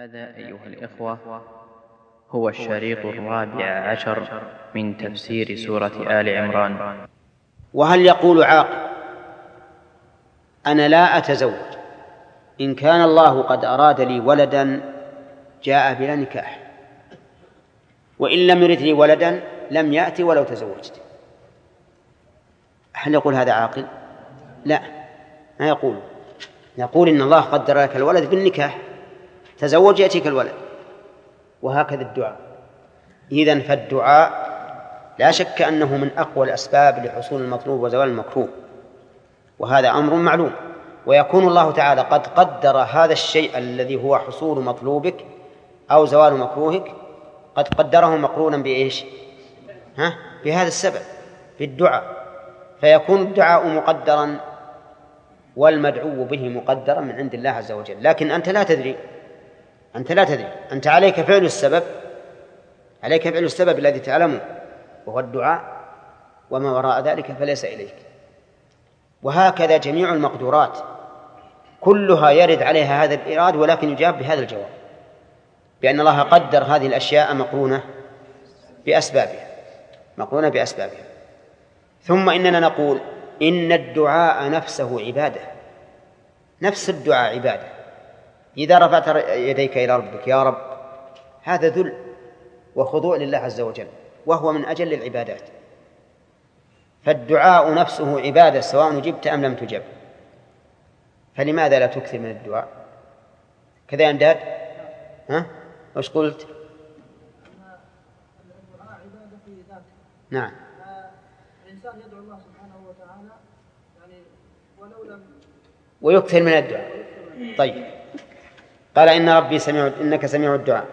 هذا أيها الإخوة هو الشريط الرابع عشر من تفسير سورة آل عمران. وهل يقول عاقل أنا لا أتزوج إن كان الله قد أراد لي ولدا جاء بلا نكاح وإن لم يرد لي ولدا لم يأتي ولو تزوجت. هل يقول هذا عاقل؟ لا ما يقول. يقول إن الله قدر لك الولد بالنكاح. تزوج يأتيك الولد. وهكذا الدعاء. إذن فالدعاء لا شك أنه من أقوى الأسباب لحصول المطلوب وزوال المكروه. وهذا أمر معلوم. ويكون الله تعالى قد قدر هذا الشيء الذي هو حصول مطلوبك أو زوال مكروهك قد قدره مقرونا بإيش؟ ها؟ بهذا السبب بالدعاء. فيكون الدعاء مقدرا والمدعو به مقدرا من عند الله عز وجل. لكن أنت لا تدري. أنت لا تدري. أنت عليك فعل السبب عليك فعل السبب الذي تعلمه وهو الدعاء وما وراء ذلك فليس إليك. وهكذا جميع المقدورات كلها يرد عليها هذا الإراد ولكن يجاب بهذا الجواب بأن الله قدر هذه الأشياء مقرونة بأسبابها مقرونة بأسبابها. ثم إننا نقول إن الدعاء نفسه عبادة نفس الدعاء عبادة. إذا رفعت يديك إلى ربك يا رب هذا ذل وخضوع لله عز وجل وهو من أجل العبادات. فالدعاء نفسه عبادة سواء جبت أم لم تجب. فلماذا لا تكثر من الدعاء؟ كذا يا أنداد؟ ها؟ وش قلت؟ نعم. الإنسان يدعو الله سبحانه وتعالى يعني ولو لم ويكثر من الدعاء. طيب. قال إن ربي سميع إنك سميع الدعاء.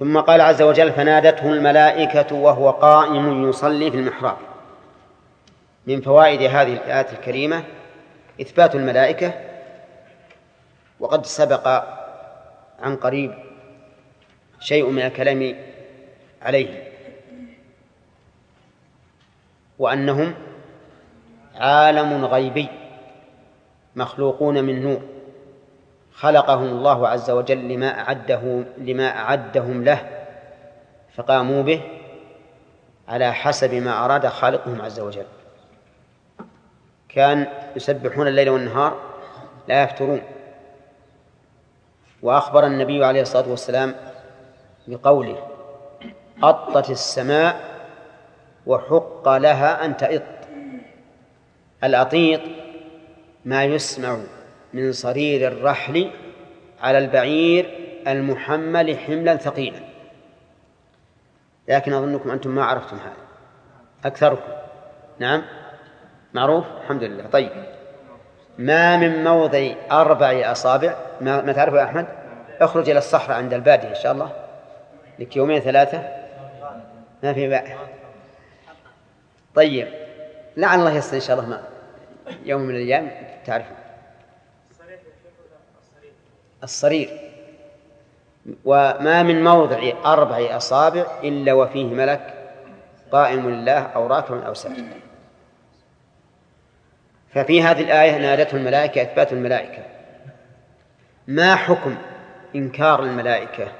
ثم قال عز وجل فنادته الملائكة وهو قائم يصلي في المحراب. من فوائد هذه الآيات الكريمة إثبات الملائكة وقد سبق عن قريب شيء من الكلام عليه وأنهم عالم غيبي مخلوقون من نور. خلقهم الله عز وجل لما أعده لما أعدهم له فقاموا به على حسب ما أراد خالقهم عز وجل. كان يسبحون الليل والنهار لا يفترون. وأخبر النبي عليه الصلاة والسلام بقوله أطت السماء وحق لها أن تئط. الأطيط ما يسمع من صرير الرحل على البعير المحمل حملا ثقيلا. لكن أظنكم أنتم ما عرفتم هذا. أكثركم. نعم. معروف؟ الحمد لله. طيب. ما من موضع أربع أصابع؟ ما, ما تعرفه يا أحمد؟ اخرج إلى الصحراء عند البادية إن شاء الله. لك يومين ثلاثة. ما في بأس. طيب. لعل الله يصل إن شاء الله ما يوم من الأيام. تعرفون. الصرير. وما من موضع أربع أصابع إلا وفيه ملك قائم لله أو راكع أو ساجد ففي هذه الآية نادته الملائكة إثبات الملائكة. ما حكم إنكار الملائكة؟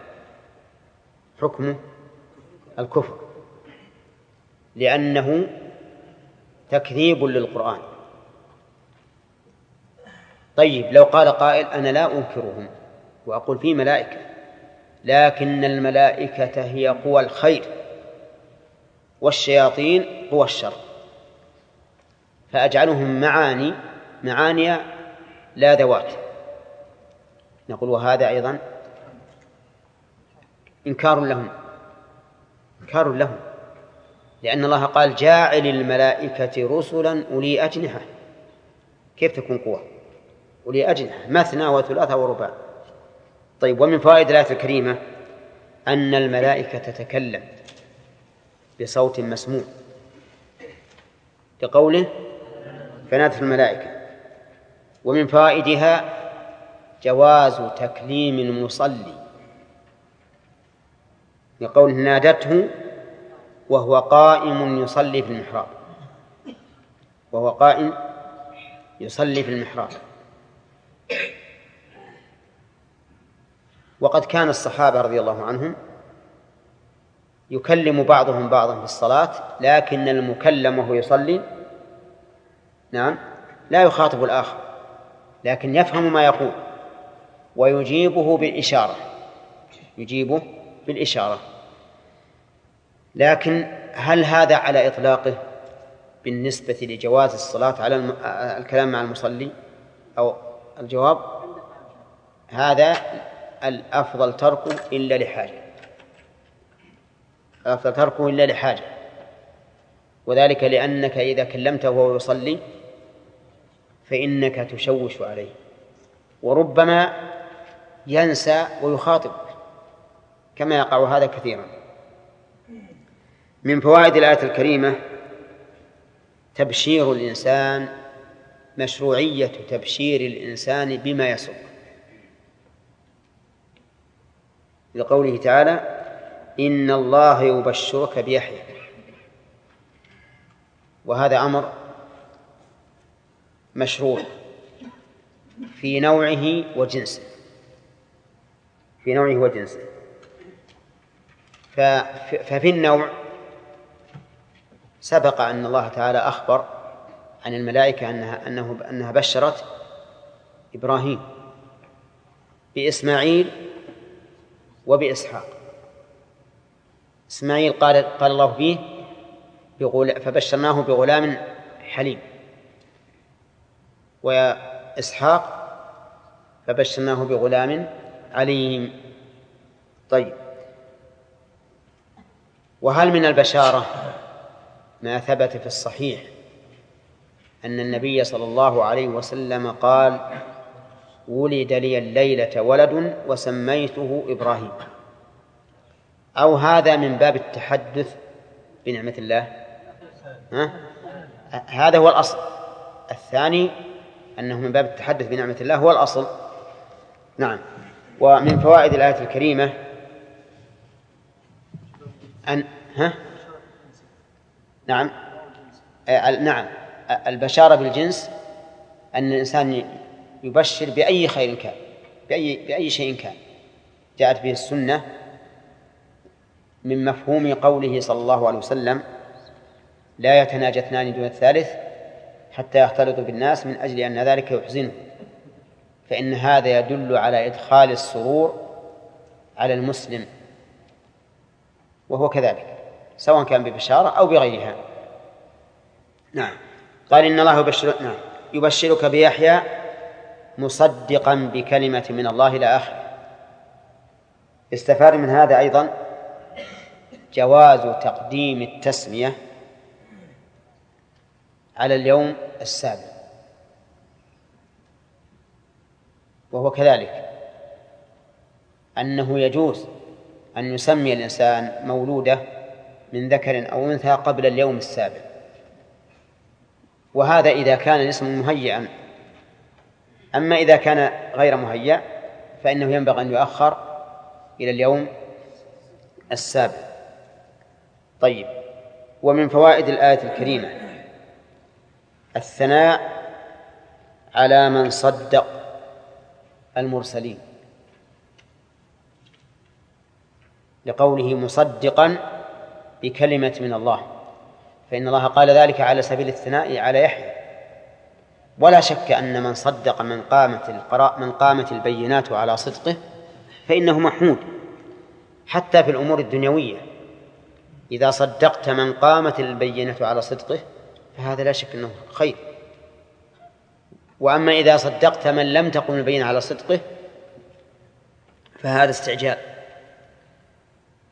حكمه الكفر. لأنه تكذيب للقرآن. طيب لو قال قائل أنا لا أنكرهم وأقول في ملائكة لكن الملائكة هي قوى الخير والشياطين قوى الشر. فأجعلهم معاني معاني لا ذوات. نقول وهذا أيضا إنكار لهم إنكار لهم لأن الله قال جاعل الملائكة رسلا أولي أجنحة. كيف تكون قوة؟ أولي أجنحة مثنى وثلاثة ورباع. طيب ومن فوائد الآية الكريمة أن الملائكة تتكلم بصوت مسموع لقوله فنادت الملائكة. ومن فوائدها جواز تكليم المصلي لقوله نادته وهو قائم يصلي في المحراب. وهو قائم يصلي في المحراب. وقد كان الصحابة رضي الله عنهم يكلم بعضهم بعضا في الصلاة لكن المكلم وهو يصلي نعم لا يخاطب الآخر لكن يفهم ما يقول ويجيبه بالإشارة يجيبه بالإشارة. لكن هل هذا على إطلاقه بالنسبة لجواز الصلاة على الكلام مع المصلي؟ أو الجواب هذا الأفضل تركه إلا لحاجة. الأفضل تركه إلا لحاجة. وذلك لأنك إذا كلمته وهو يصلي فإنك تشوش عليه. وربما ينسى ويخاطب كما يقع هذا كثيرا. من فوائد الآية الكريمة تبشير الإنسان مشروعية تبشير الإنسان بما يسر. لقوله تعالى إن الله يبشرك بيحيى. وهذا أمر مشروع في نوعه وجنسه. في نوعه وجنسه. ففي النوع سبق أن الله تعالى أخبر عن الملائكة أنها أنه أنها بشرت إبراهيم بإسماعيل وبإسحاق. إسماعيل قال قال الله فيه فبشرناه بغلام حليم. وإسحاق فبشرناه بغلام عليم. طيب. وهل من البشارة ما ثبت في الصحيح أن النبي صلى الله عليه وسلم قال ولد لي الليلة ولد وسميته إبراهيم. أو هذا من باب التحدث بنعمة الله؟ ها؟ هذا هو الأصل. الثاني أنه من باب التحدث بنعمة الله هو الأصل. نعم. ومن فوائد الآية الكريمة أن ها؟ نعم. آه، نعم. البشارة بالجنس أن الإنسان يبشر بأي خير كان بأي بأي شيء كان. جاءت به السنة من مفهوم قوله صلى الله عليه وسلم لا يتناجى اثنان دون الثالث حتى يختلطوا بالناس من أجل أن ذلك يحزنه فإن هذا يدل على إدخال السرور على المسلم. وهو كذلك سواء كان ببشارة أو بغيرها. نعم. قال إن الله يبشر نعم يبشرك بيحيى مصدقا بكلمة من الله إلى آخره. استفاد من هذا أيضا جواز تقديم التسمية على اليوم السابع. وهو كذلك أنه يجوز أن يسمي الإنسان مولودة من ذكر أو أنثى قبل اليوم السابع. وهذا إذا كان الاسم مهيئا. أما إذا كان غير مهيأ فإنه ينبغي أن يؤخر إلى اليوم السابع. طيب. ومن فوائد الآية الكريمة الثناء على من صدق المرسلين. لقوله مصدقا بكلمة من الله. فإن الله قال ذلك على سبيل الثناء على يحيى. ولا شك أن من صدق من قامت القراء من قامت البينات على صدقه فإنه محمود حتى في الأمور الدنيوية. إذا صدقت من قامت البينة على صدقه فهذا لا شك أنه خير. وأما إذا صدقت من لم تقم البينة على صدقه فهذا استعجال.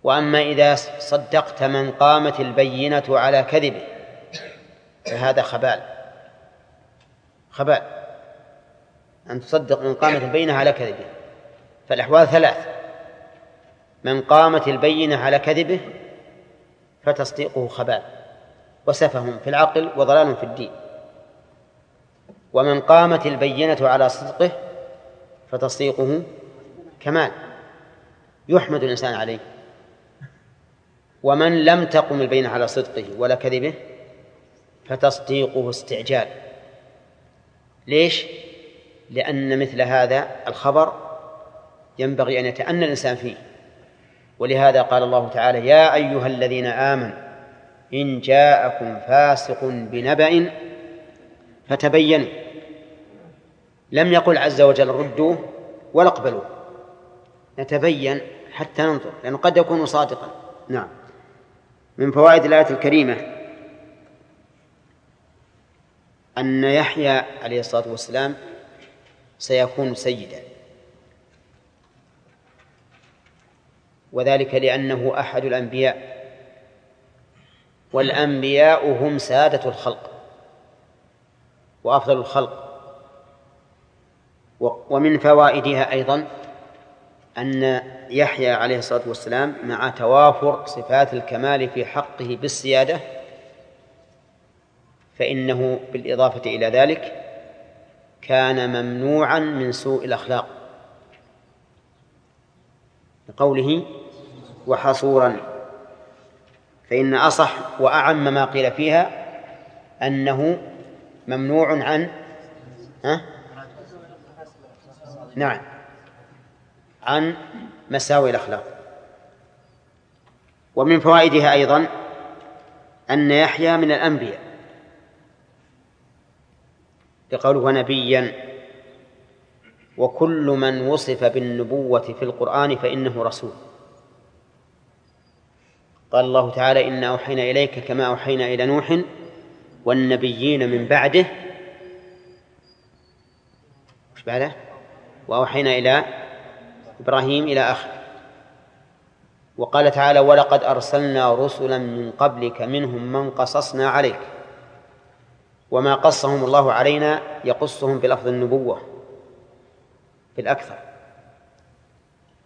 وأما إذا صدقت من قامت البينة على كذبه فهذا خبال. خبال. أن تصدق من قامت البينة على كذبه. فالأحوال ثلاث. من قامت البينة على كذبه فتصديقه خبال. وسفه في العقل وضلال في الدين. ومن قامت البينة على صدقه فتصديقه كمال. يحمد الإنسان عليه. ومن لم تقم البينة على صدقه ولا كذبه فتصديقه استعجال. ليش؟ لأن مثل هذا الخبر ينبغي أن يتأنى الإنسان فيه. ولهذا قال الله تعالى يا أيها الذين آمنوا إن جاءكم فاسق بنبأ فتبينوا. لم يقل عز وجل ردوه ولا اقبلوه. نتبين حتى ننظر لأنه قد يكون صادقا. نعم. من فوائد الآية الكريمة أن يحيى عليه الصلاة والسلام سيكون سيدا. وذلك لأنه أحد الأنبياء. والأنبياء هم سادة الخلق وأفضل الخلق. ومن فوائدها أيضا أن يحيى عليه الصلاة والسلام مع توافر صفات الكمال في حقه بالسيادة فإنه بالإضافة إلى ذلك كان ممنوعا من سوء الأخلاق لقوله وحصورا فإن أصح وأعم ما قيل فيها أنه ممنوع عن ها؟ نعم عن مساوي الأخلاق. ومن فوائدها أيضا أن يحيى من الأنبياء. لقوله نبيا وكل من وصف بالنبوة في القرآن فإنه رسول. قال الله تعالى إنا أوحينا إليك كما أوحينا إلى نوح والنبيين من بعده. وش بعده؟ وأوحينا إلى إبراهيم إلى آخره. وقال تعالى ولقد أرسلنا رسلا من قبلك منهم من قصصنا عليك وما قصهم الله علينا يقصهم بلفظ النبوة في الأكثر.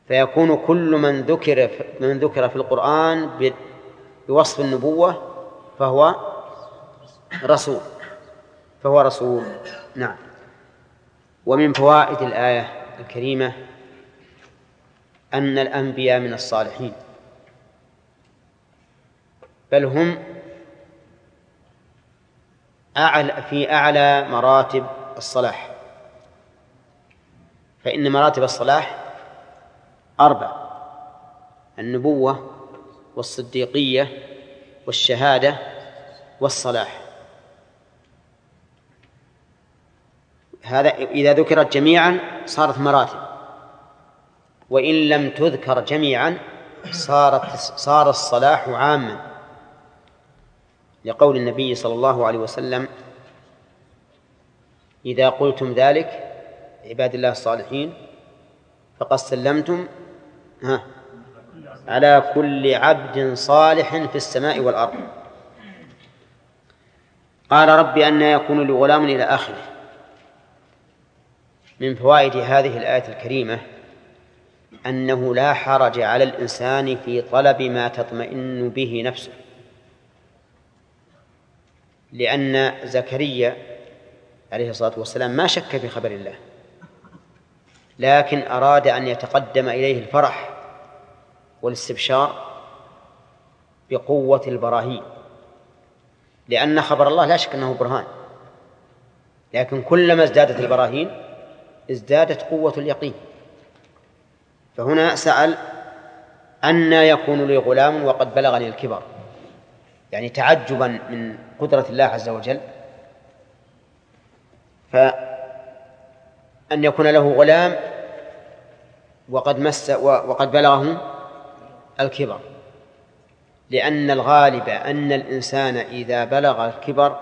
فيكون كل من ذكر من ذكر في القرآن بوصف النبوة فهو رسول. فهو رسول. نعم. ومن فوائد الآية الكريمة أن الأنبياء من الصالحين. بل هم أعلى في أعلى مراتب الصلاح. فإن مراتب الصلاح أربع النبوة والصديقية والشهادة والصلاح. هذا إذا ذكرت جميعا صارت مراتب. وإن لم تذكر جميعا صارت صار الصلاح عاما. لقول النبي صلى الله عليه وسلم إذا قلتم ذلك عباد الله الصالحين فقد سلمتم ها على كل عبد صالح في السماء والأرض. قال رب أن يكون لغلام إلى آخره. من فوائد هذه الآية الكريمة أنه لا حرج على الإنسان في طلب ما تطمئن به نفسه. لأن زكريا عليه الصلاة والسلام ما شك في خبر الله لكن أراد أن يتقدم إليه الفرح والاستبشار بقوة البراهين. لأن خبر الله لا شك أنه برهان لكن كلما ازدادت البراهين ازدادت قوة اليقين. فهنا سأل أن يكون لي غلام وقد بلغني الكبر. يعني تعجبا من قدرة الله عز وجل. فأن يكون له غلام وقد مس وقد بلغه الكبر. لأن الغالب أن الإنسان إذا بلغ الكبر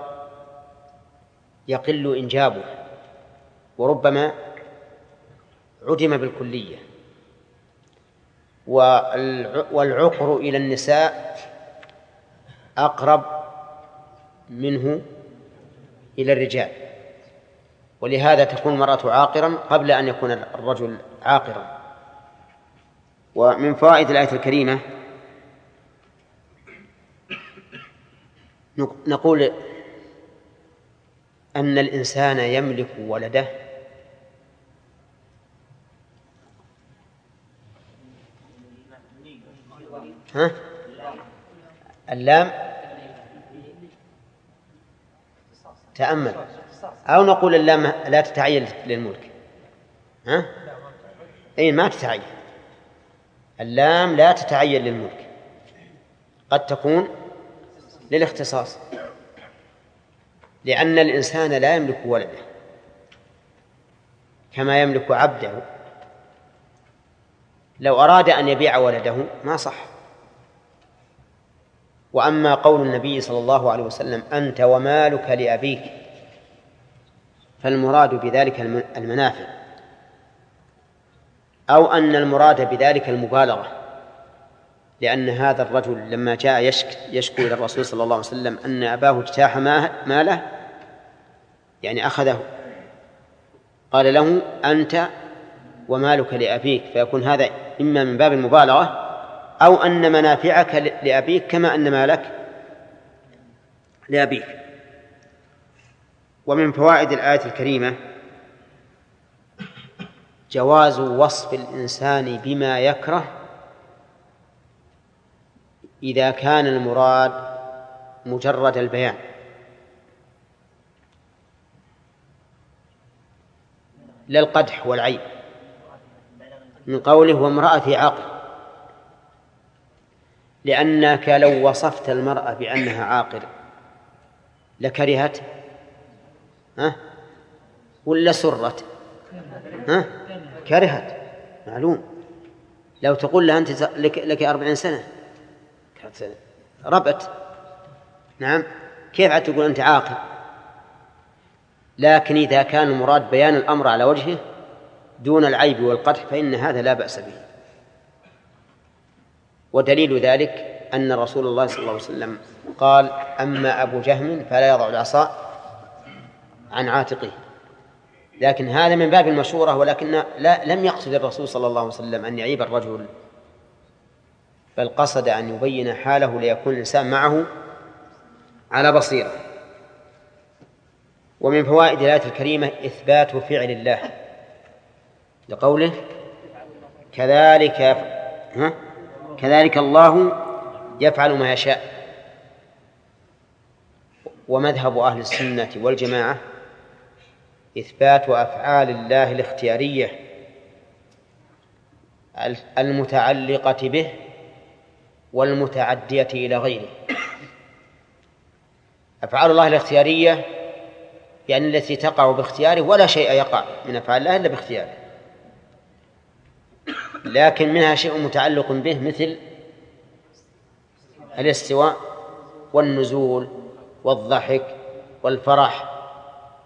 يقل إنجابه وربما عدم بالكلية. والعقر إلى النساء أقرب منه إلى الرجال. ولهذا تكون المرأة عاقرا قبل أن يكون الرجل عاقرا. ومن فوائد الآية الكريمة نقول أن الإنسان يملك ولده ها؟ اللام. تأمل. أو نقول اللام لا تتعين للملك. ها؟ أي ما تتعين. اللام لا تتعين للملك. قد تكون للاختصاص. لأن الإنسان لا يملك ولده. كما يملك عبده. لو أراد أن يبيع ولده ما صح. وأما قول النبي صلى الله عليه وسلم أنت ومالك لأبيك. فالمراد بذلك المنافع. أو أن المراد بذلك المبالغة. لأن هذا الرجل لما جاء يشكو إلى الرسول صلى الله عليه وسلم أن أباه اجتاح ماله يعني أخذه. قال له أنت ومالك لأبيك. فيكون هذا إما من باب المبالغة أو أن منافعك لأبيك كما أن مالك لأبيك. ومن فوائد الآية الكريمة جواز وصف الإنسان بما يكره إذا كان المراد مجرد البيان. لا القدح والعيب. من قوله وامرأتي عاقل لأنك لو وصفت المرأة بأنها عاقر لكرهت؟ ها؟ ولا سرت؟ ها؟ كرهت. معلوم. لو تقول لها أنت لك, لك أربعين سنة. ربت. نعم. كيف عاد تقول أنت عاقل لكن إذا كان المراد بيان الأمر على وجهه دون العيب والقدح فإن هذا لا بأس به. ودليل ذلك أن رسول الله صلى الله عليه وسلم قال أما أبو جهم فلا يضع العصا عن عاتقه. لكن هذا من باب المشورة ولكن لا لم يقصد الرسول صلى الله عليه وسلم أن يعيب الرجل بل قصد أن يبين حاله ليكون الإنسان معه على بصيرة. ومن فوائد الآية الكريمة إثبات فعل الله لقوله كذلك ها؟ كذلك الله يفعل ما يشاء. ومذهب أهل السنة والجماعة إثبات أفعال الله الاختيارية المتعلقة به والمتعدية إلى غيره. أفعال الله الاختيارية يعني التي تقع باختياره ولا شيء يقع من أفعال الله إلا باختياره. لكن منها شيء متعلق به مثل الاستواء والنزول والضحك والفرح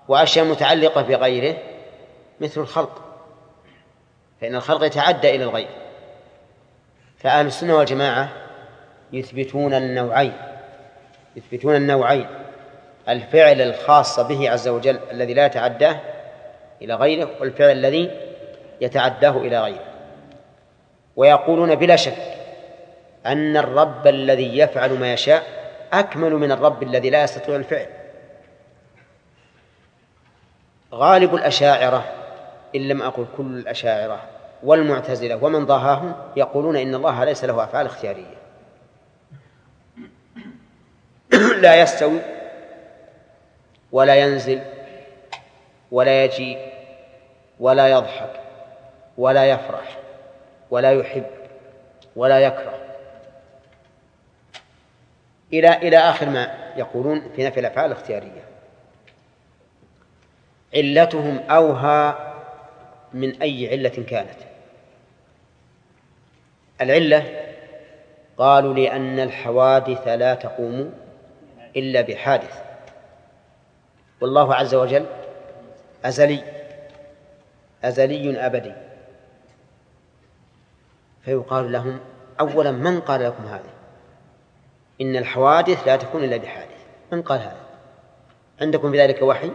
وأشياء متعلقة بغيره مثل الخلق. فإن الخلق يتعدى إلى الغير فأهل السنة والجماعة يثبتون النوعين يثبتون النوعين. الفعل الخاص به عز وجل الذي لا يتعداه إلى غيره والفعل الذي يتعداه إلى غيره. ويقولون بلا شك أن الرب الذي يفعل ما يشاء أكمل من الرب الذي لا يستطيع الفعل. غالب الأشاعرة إن لم أقل كل الأشاعرة والمعتزلة ومن ضاهاهم يقولون إن الله ليس له أفعال اختيارية. لا يستوي ولا ينزل ولا يجيء ولا يضحك ولا يفرح. ولا يحب ولا يكره. إلى إلى آخر ما يقولون في نفي الأفعال الاختيارية. علتهم أوهى من أي علة كانت. العلة قالوا لأن الحوادث لا تقوم إلا بحادث. والله عز وجل أزلي أزلي أبدي. فيقال لهم أولا من قال لكم هذا؟ إن الحوادث لا تكون إلا بحادث. من قال هذا؟ عندكم بذلك وحي؟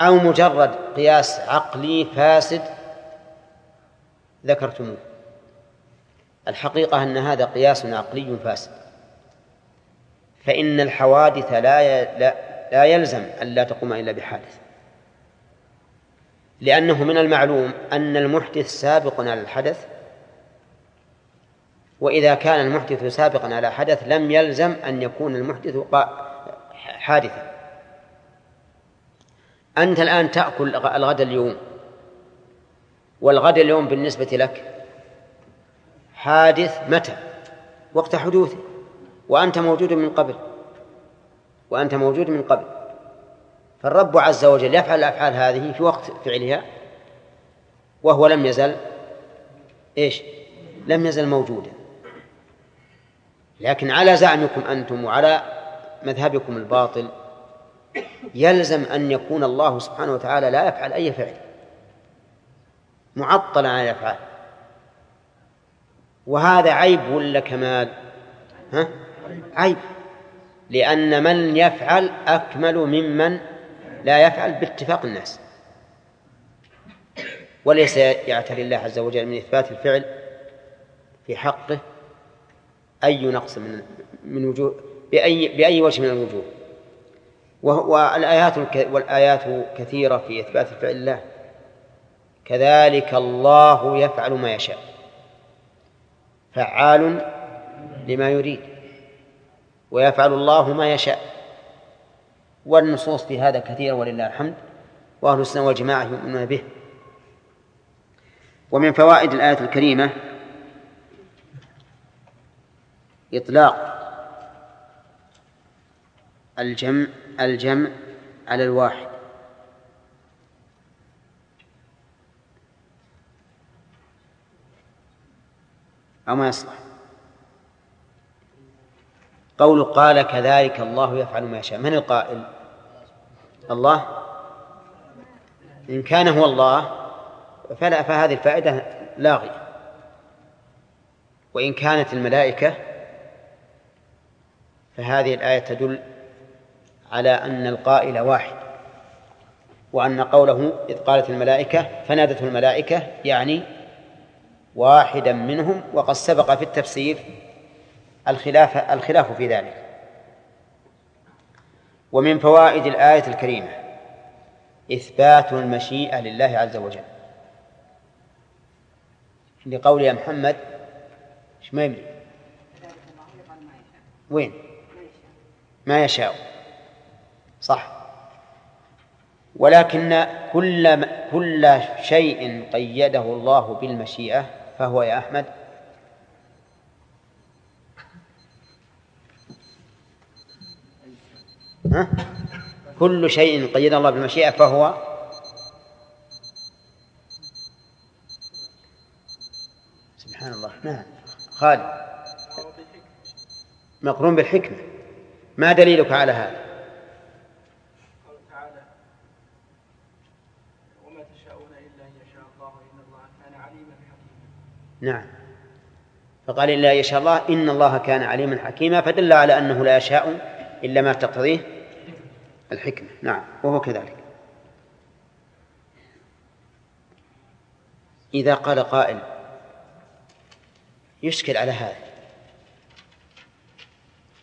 أو مجرد قياس عقلي فاسد ذكرتموه. الحقيقة أن هذا قياس عقلي فاسد. فإن الحوادث لا لا, لا يلزم أن لا تقوم إلا بحادث. لأنه من المعلوم أن المحدث سابق على الحدث وإذا كان المحدث سابقا على حدث لم يلزم أن يكون المحدث حادثا. أنت الآن تأكل الغد اليوم والغد اليوم بالنسبة لك حادث متى؟ وقت حدوثه وأنت موجود من قبل وأنت موجود من قبل. فالرب عز وجل يفعل الأفعال هذه في وقت فعلها وهو لم يزل إيش؟ لم يزل موجودا. لكن على زعمكم أنتم وعلى مذهبكم الباطل يلزم أن يكون الله سبحانه وتعالى لا يفعل أي فعل. معطلا عن الأفعال. وهذا عيب ولا كمال؟ ها؟ عيب. لأن من يفعل أكمل ممن لا يفعل باتفاق الناس. وليس يعتري الله عز وجل من إثبات الفعل في حقه أي نقص من من وجوه بأي بأي وجه من الوجوه. والآيات والآيات كثيرة في إثبات فعل الله. كذلك الله يفعل ما يشاء. فعال لما يريد. ويفعل الله ما يشاء. والنصوص في هذا كثيرة ولله الحمد وأهل السنة والجماعة يؤمنون به. ومن فوائد الآية الكريمة إطلاق الجمع الجمع على الواحد. أو ما يصلح. قول قال كذلك الله يفعل ما يشاء. من القائل؟ الله. إن كان هو الله فلا فهذه الفائدة لاغية. وإن كانت الملائكة فهذه الآية تدل على أن القائل واحد وأن قوله إذ قالت الملائكة فنادته الملائكة يعني واحدا منهم وقد سبق في التفسير الخلاف الخلاف في ذلك. ومن فوائد الآية الكريمة إثبات المشيئة لله عز وجل. لقول يا محمد إيش ما يملي وين؟ ما يشاء. صح. ولكن كل كل شيء قيده الله بالمشيئة فهو يا أحمد ها؟ كل شيء قيد الله بالمشيئة فهو سبحان الله. نعم. خالد. مقرون بالحكمة. ما دليلك على هذا؟ وما تشاءون إلا أن يشاء الله إن الله كان عليما حكيما. نعم. فقال إلا يشاء الله إن الله كان عليما حكيما. فدل على أنه لا يشاء إلا ما تقتضيه الحكمة. نعم وهو كذلك. إذا قال قائل يشكل على هذا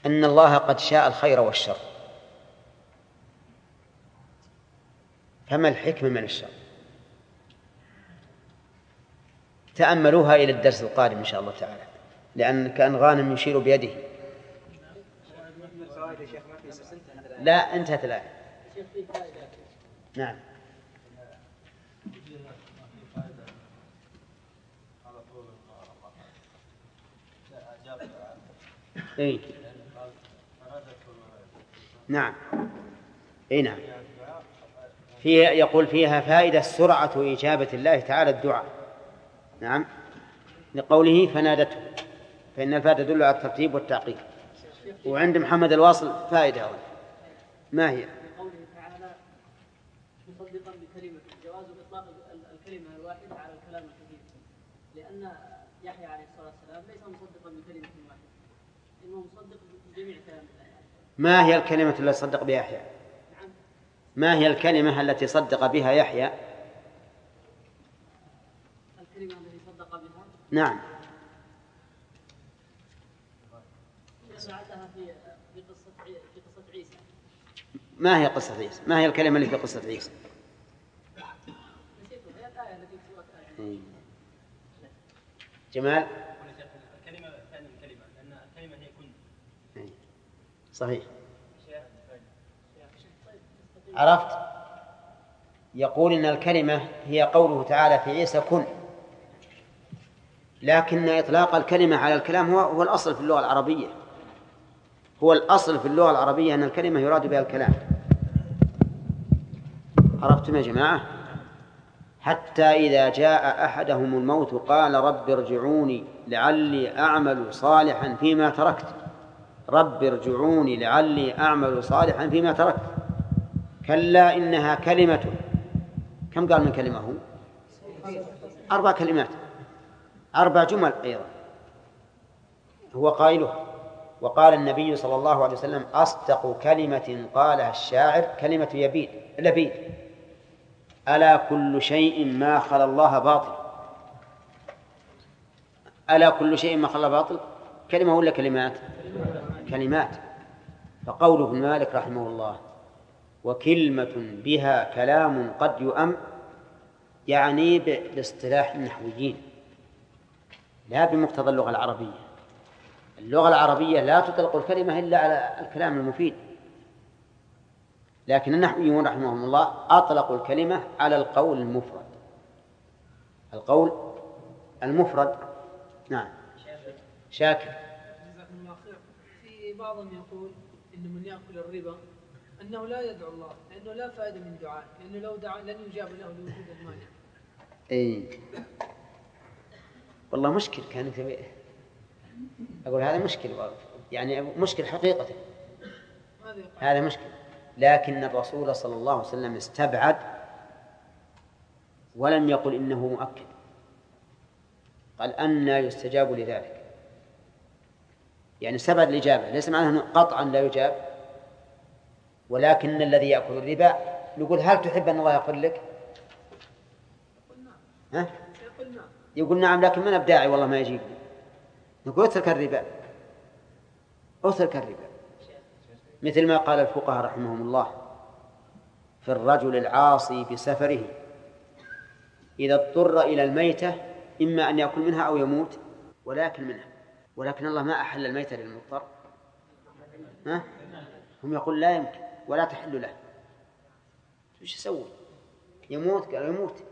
أن الله قد شاء الخير والشر فما الحكمة من الشر؟ تأملوها إلى الدرس القادم إن شاء الله تعالى لأن كأن غانم يشير بيده. لا انتهت الآية. نعم. اي نعم. اي نعم. فيها يقول فيها فائدة سرعة إجابة الله تعالى الدعاء. نعم. لقوله فنادته. فإن الفاء تدل على الترتيب والتعقيب وعند محمد الواصل فائدة أولا ما هي؟ قوله تعالى مصدقا بكلمة جواز إطلاق الكلمة الواحدة على الكلام الكثير لأن يحيى عليه الصلاة والسلام ليس مصدقا بكلمة واحدة إنه مصدق بجميع كلام الله ما هي الكلمة التي صدق بها يحيى؟ نعم ما هي الكلمة التي صدق بها يحيى؟ الكلمة التي صدق بها نعم سمعتها في في قصة عي- في قصة عيسى ما هي قصة عيسى؟ ما هي الكلمة اللي في قصة عيسى؟ جمال الكلمة الكلمة لأن الكلمة هي كن صحيح عرفت؟ يقول إن الكلمة هي قوله تعالى في عيسى كن لكن إطلاق الكلمة على الكلام هو هو الأصل في اللغة العربية هو الأصل في اللغة العربية أن الكلمة يراد بها الكلام عرفتم يا جماعة؟ حتى إذا جاء أحدهم الموت قال رب ارجعوني لعلي أعمل صالحا فيما تركت. رب ارجعوني لعلي أعمل صالحا فيما تركت. كلا إنها كلمة. كم قال من كلمة هو؟ أربع كلمات. أربع جمل أيضا. هو قائله وقال النبي صلى الله عليه وسلم أصدق كلمة قالها الشاعر كلمة يبيد لبيد. ألا كل شيء ما خلا الله باطل؟ ألا كل شيء ما خلا باطل؟ كلمة ولا كلمات؟ كلمات. فقوله ابن مالك رحمه الله وكلمة بها كلام قد يؤم يعني باصطلاح النحويين لا بمقتضى اللغة العربية. اللغة العربية لا تطلق الكلمة إلا على الكلام المفيد. لكن النحويون رحمهم الله أطلقوا الكلمة على القول المفرد. القول المفرد. نعم. شاكر. جزاكم الله خير. في بعضهم يقول إن من يأكل الربا أنه لا يدعو الله لأنه لا فائدة من دعاء لأنه لو دعا لن يجاب له لوجود المانع إي. والله مشكل كان في أقول هذا مشكل يعني مشكل يقال؟ هذا مشكل. لكن الرسول صلى الله عليه وسلم استبعد ولم يقل إنه مؤكد. قال أن يستجاب لذلك. يعني استبعد الإجابة ليس معناه قطعا لا يجاب ولكن الذي يأكل الربا يقول هل تحب أن الله يغفر لك؟ ها؟ يقول نعم يقول لكن من أبداعي؟ والله ما يجيب نقول اترك الربا. اترك الربا. مثل ما قال الفقهاء رحمهم الله في الرجل العاصي بسفره إذا اضطر إلى الميتة إما أن يأكل منها أو يموت يأكل منها ولكن الله ما أحل الميتة للمضطر. ها؟ هم يقول لا يمكن ولا تحل له. إيش يسوي؟ يموت؟ قال يموت.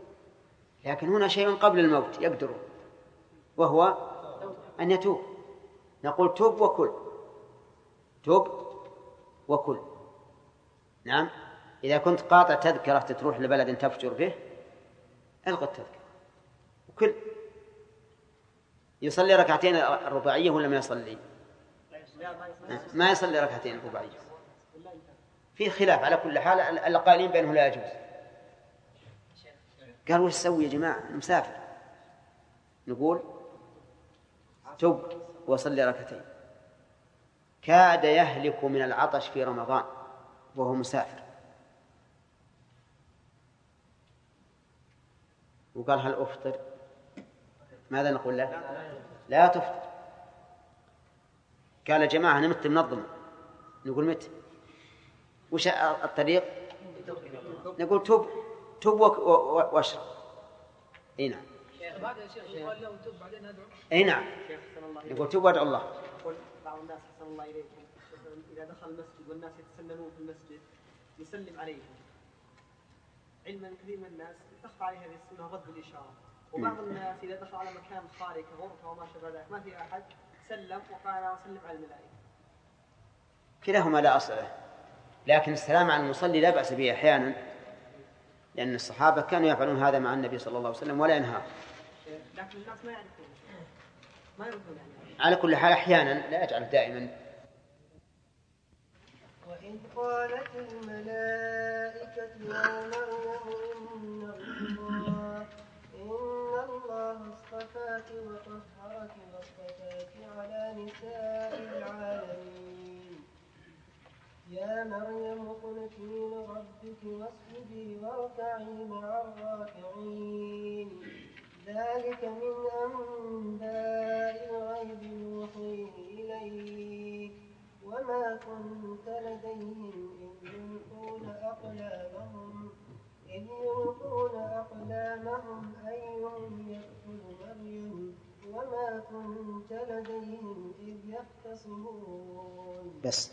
لكن هنا شيء قبل الموت يقدر. وهو أن يتوب. نقول توب وكل. توب؟ وكل. نعم؟ إذا كنت قاطع تذكرة تروح لبلد تفجر به ألغى التذكرة. وكل. يصلي ركعتين الرباعية ولا ما يصلي؟ ما يصلي ركعتين الرباعية في خلاف على كل حال القائلين بأنه لا يجوز. قال وش سوي يا جماعة؟ مسافر. نقول تب وصلي ركعتين. كاد يهلك من العطش في رمضان وهو مسافر. وقال هل أفطر؟ ماذا نقول له؟ لا تفطر. قال يا جماعة أنا مت منظم. نقول مت. وش الطريق؟ نقول تب تب واشرب. إي نعم. إي نعم. نقول تب وادعو الله. بعض الناس أحسن الله إليكم إذا دخل المسجد والناس يتسلمون في المسجد يسلم عليهم. علما كثير من الناس تخفى عليه هذه السنة رد بالإشارة وبعض الناس إذا دخل على مكان خارج كغرفة وما شابه ذلك ما في أحد سلم وقال أسلم على الملائكة. كلاهما لا له. لكن السلام على المصلي لا بأس به أحيانا لأن الصحابة كانوا يفعلون هذا مع النبي صلى الله عليه وسلم ولا ينهى لكن الناس ما يعرفون. ما يعرفون يعني. على كل حال أحيانا لا يجعل دائما. وإذ قالت الملائكة يا مريم إن الله إن الله اصطفاك وطهرك واصطفاك على نساء العالمين. يا مريم اقنتي لربك واسجدي واركعي مع الراكعين. ذلك من أنباء الغيب نوحيه إليك. وما كنت لديهم إذ يلقون أقلامهم إذ يلقون أقلامهم أيهم يكفل مريم؟ وما كنت لديهم إذ يختصمون. بس.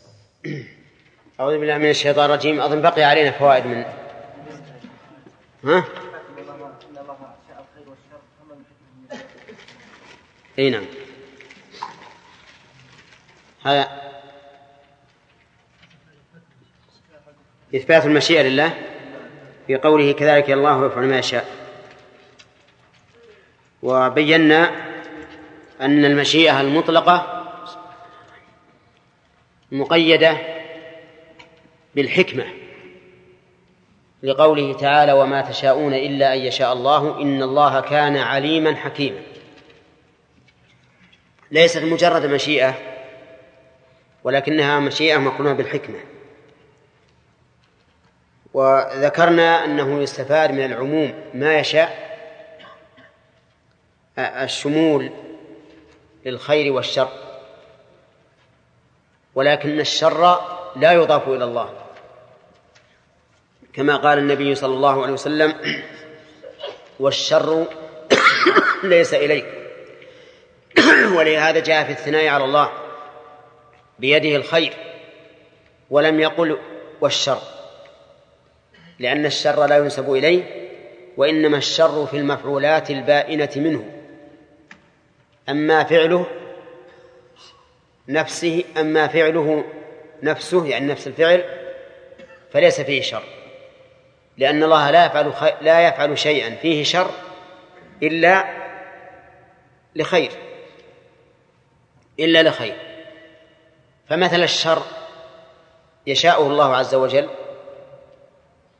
أعوذ بالله من الشيطان الرجيم. أظن بقي علينا فوائد من ها؟ ان الله ان الله شاء الخير والشر فما من حكمه اي نعم. هذا إثبات المشيئة لله في قوله كذلك الله يفعل ما يشاء. وبينا أن المشيئة المطلقة مقيدة بالحكمة لقوله تعالى وما تشاءون إلا أن يشاء الله إن الله كان عليما حكيما ليست مجرد مشيئة ولكنها مشيئة مقرونة بالحكمة. وذكرنا أنه يستفاد من العموم ما يشاء الشمول للخير والشر. ولكن الشر لا يضاف إلى الله. كما قال النبي صلى الله عليه وسلم والشر ليس إليك. ولهذا جاء في الثناء على الله بيده الخير ولم يقل والشر لأن الشر لا ينسب إليه وإنما الشر في المفعولات البائنة منه. أما فعله نفسه أما فعله نفسه يعني نفس الفعل فليس فيه شر لأن الله لا يفعل خي... لا يفعل شيئا فيه شر إلا لخير. إلا لخير. فمثل الشر يشاءه الله عز وجل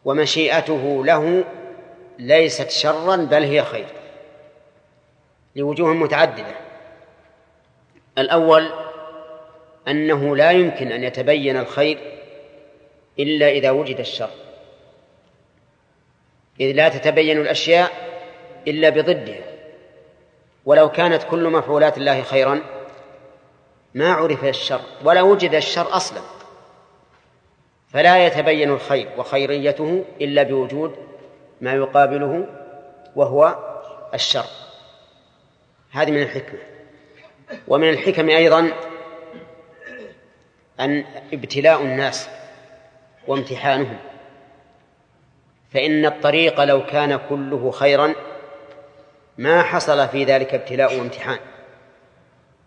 ومشيئته له ليست شرا بل هي خير لوجوه متعددة. الأول أنه لا يمكن أن يتبين الخير إلا إذا وجد الشر. إذ لا تتبين الأشياء إلا بضدها. ولو كانت كل مفعولات الله خيرا ما عرف الشر ولا وجد الشر أصلا. فلا يتبين الخير وخيريته إلا بوجود ما يقابله وهو الشر. هذه من الحكمة. ومن الحكم أيضا أن ابتلاء الناس وامتحانهم. فإن الطريق لو كان كله خيرا ما حصل في ذلك ابتلاء وامتحان.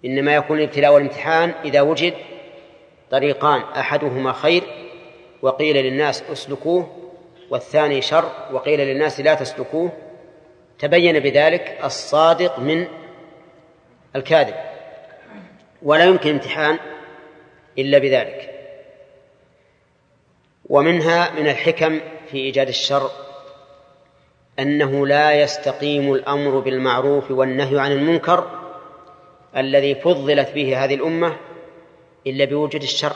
إنما يكون الابتلاء والامتحان إذا وجد طريقان أحدهما خير وقيل للناس اسلكوه والثاني شر وقيل للناس لا تسلكوه. تبين بذلك الصادق من الكاذب. ولا يمكن امتحان إلا بذلك. ومنها من الحكم في إيجاد الشر أنه لا يستقيم الأمر بالمعروف والنهي عن المنكر الذي فضلت به هذه الأمة إلا بوجود الشر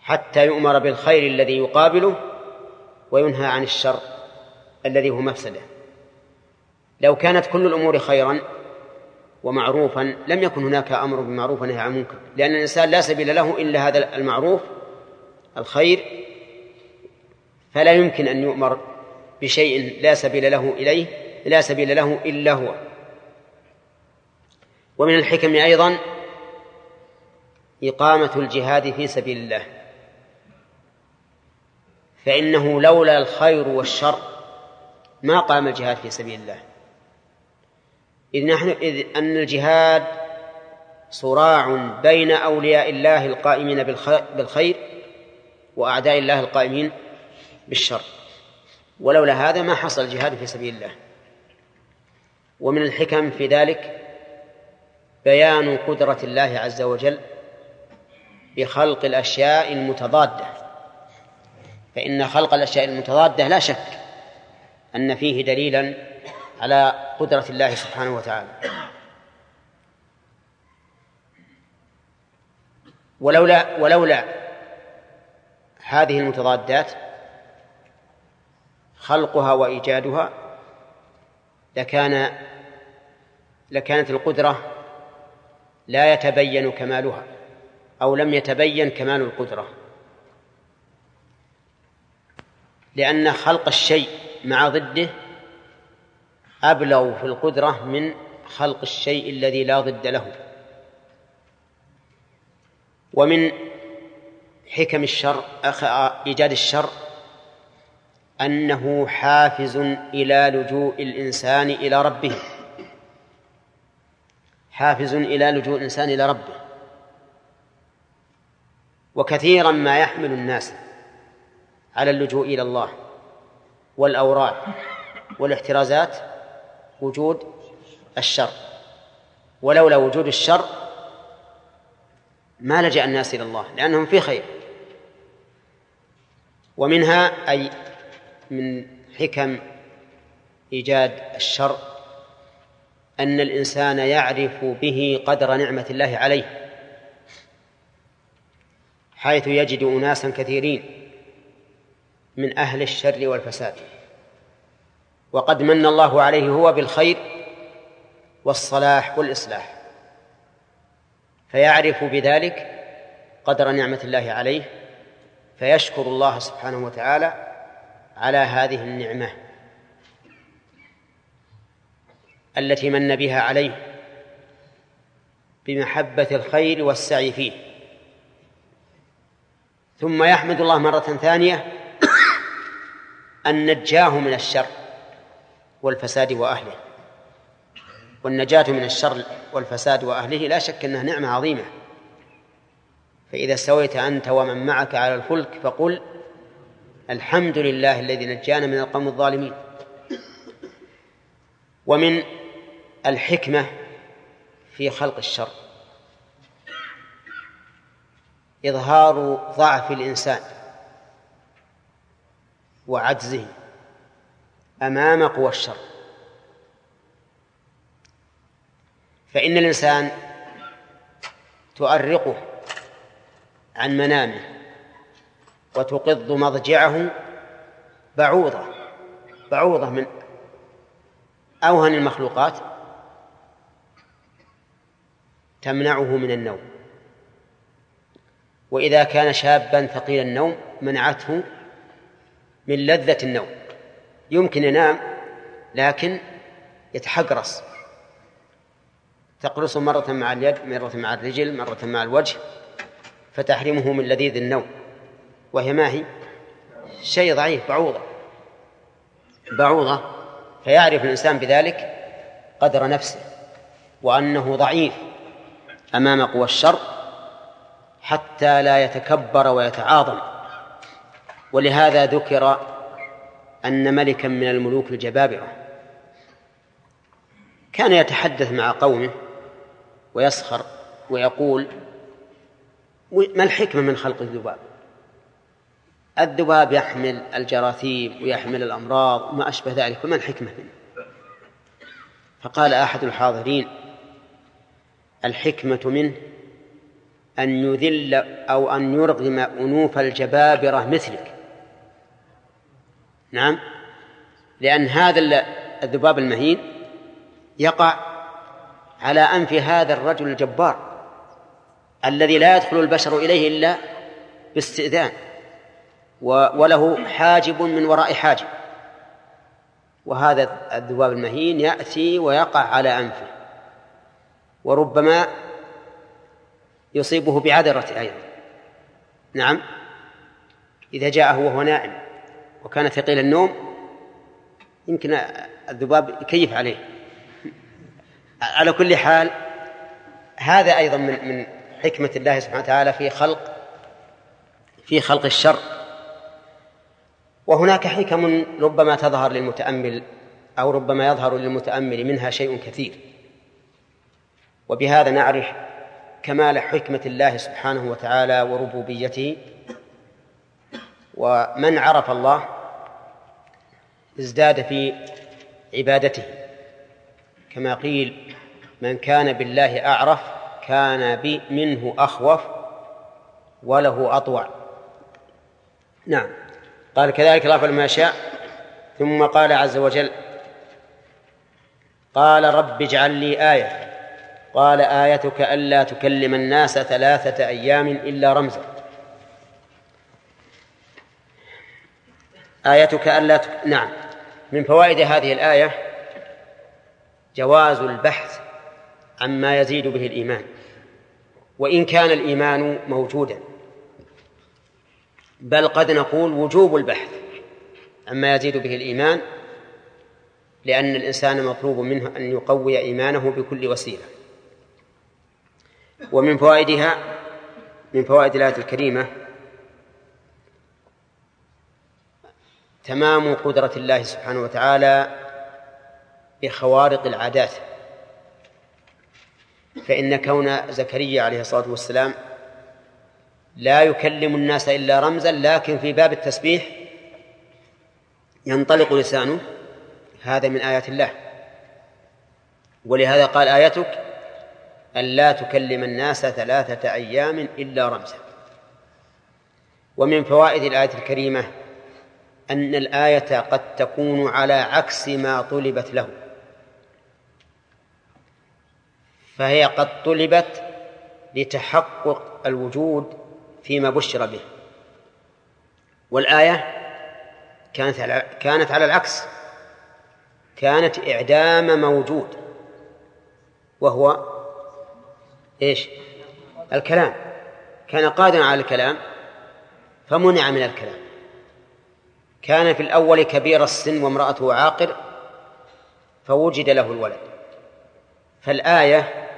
حتى يؤمر بالخير الذي يقابله وينهى عن الشر الذي هو مفسده. لو كانت كل الأمور خيرا ومعروفا لم يكن هناك أمر بالمعروف ونهي عن المنكر لأن الإنسان لا سبيل له إلا هذا المعروف الخير فلا يمكن أن يؤمر بشيء لا سبيل له إليه لا سبيل له إلا هو. ومن الحكم أيضا إقامة الجهاد في سبيل الله. فإنه لولا الخير والشر ما قام الجهاد في سبيل الله. إذ نحن إذ أن الجهاد صراع بين أولياء الله القائمين بالخير وأعداء الله القائمين بالشر. ولولا هذا ما حصل الجهاد في سبيل الله. ومن الحكم في ذلك بيان قدرة الله عز وجل بخلق الأشياء المتضادة. فإن خلق الأشياء المتضادة لا شك أن فيه دليلا على قدرة الله سبحانه وتعالى. ولولا ولولا هذه المتضادات خلقها وإيجادها لكان لكانت القدرة لا يتبين كمالها أو لم يتبين كمال القدرة. لأن خلق الشيء مع ضده أبلغ في القدرة من خلق الشيء الذي لا ضد له. ومن حكم الشر إيجاد الشر أنه حافز إلى لجوء الإنسان إلى ربه. حافز إلى لجوء الإنسان إلى ربه. وكثيرا ما يحمل الناس على اللجوء إلى الله والأوراد والاحترازات وجود الشر. ولولا وجود الشر ما لجأ الناس إلى الله لأنهم في خير. ومنها أي من حكم إيجاد الشر أن الإنسان يعرف به قدر نعمة الله عليه حيث يجد أناسا كثيرين من أهل الشر والفساد. وقد من الله عليه هو بالخير والصلاح والإصلاح فيعرف بذلك قدر نعمة الله عليه فيشكر الله سبحانه وتعالى على هذه النعمة. التي من بها عليه بمحبة الخير والسعي فيه. ثم يحمد الله مرة ثانية أن نجاه من الشر والفساد وأهله. والنجاة من الشر والفساد وأهله لا شك أنها نعمة عظيمة. فإذا استويت أنت ومن معك على الفلك فقل الحمد لله الذي نجانا من القوم الظالمين. ومن الحكمة في خلق الشر. إظهار ضعف الإنسان وعجزه أمام قوى الشر. فإن الإنسان تؤرقه عن منامه وتقض مضجعه بعوضة بعوضة من أوهن المخلوقات تمنعه من النوم. وإذا كان شابا ثقيل النوم منعته من لذة النوم. يمكن ينام لكن يتحقرص. تقرص مرة مع اليد مرة مع الرجل مرة مع الوجه فتحرمه من لذيذ النوم. وهي ما هي؟ شيء ضعيف بعوضة. بعوضة فيعرف الإنسان بذلك قدر نفسه وأنه ضعيف. أمام قوى الشر حتى لا يتكبر ويتعاظم. ولهذا ذكر أن ملكا من الملوك الجبابرة كان يتحدث مع قومه ويسخر ويقول ما الحكمة من خلق الذباب؟ الذباب يحمل الجراثيم ويحمل الأمراض وما أشبه ذلك فما الحكمة منه؟ فقال أحد الحاضرين الحكمة منه أن يذل أو أن يرغم أنوف الجبابرة مثلك. نعم؟ لأن هذا الذباب المهين يقع على أنف هذا الرجل الجبار الذي لا يدخل البشر إليه إلا باستئذان وله حاجب من وراء حاجب. وهذا الذباب المهين يأتي ويقع على أنفه. وربما يصيبه بعذرة أيضا. نعم. إذا جاءه وهو نائم وكان ثقيل النوم يمكن الذباب يكيف عليه. على كل حال هذا أيضا من من حكمة الله سبحانه وتعالى في خلق في خلق الشر. وهناك حكم ربما تظهر للمتأمل أو ربما يظهر للمتأمل منها شيء كثير. وبهذا نعرف كمال حكمة الله سبحانه وتعالى وربوبيته. ومن عرف الله ازداد في عبادته. كما قيل من كان بالله أعرف كان منه أخوف وله أطوع. نعم. قال كذلك الله ما يشاء ثم قال عز وجل قال رب اجعل لي آية. قال آيتك ألا تكلم الناس ثلاثة أيام إلا رمزا. آيتك ألا تك... نعم. من فوائد هذه الآية جواز البحث عما يزيد به الإيمان وإن كان الإيمان موجودا. بل قد نقول وجوب البحث عما يزيد به الإيمان لأن الإنسان مطلوب منه أن يقوي إيمانه بكل وسيلة. ومن فوائدها من فوائد الآية الكريمة تمام قدرة الله سبحانه وتعالى بخوارق العادات. فإن كون زكريا عليه الصلاة والسلام لا يكلم الناس إلا رمزا لكن في باب التسبيح ينطلق لسانه هذا من آيات الله. ولهذا قال آيتك أن لا تكلم الناس ثلاثة أيام إلا رمزا. ومن فوائد الآية الكريمة أن الآية قد تكون على عكس ما طلبت له. فهي قد طلبت لتحقق الوجود فيما بشر به. والآية كانت على كانت على العكس. كانت إعدام موجود وهو إيش؟ الكلام. كان قادرا على الكلام فمنع من الكلام. كان في الأول كبير السن وامرأته عاقر فوجد له الولد. فالآية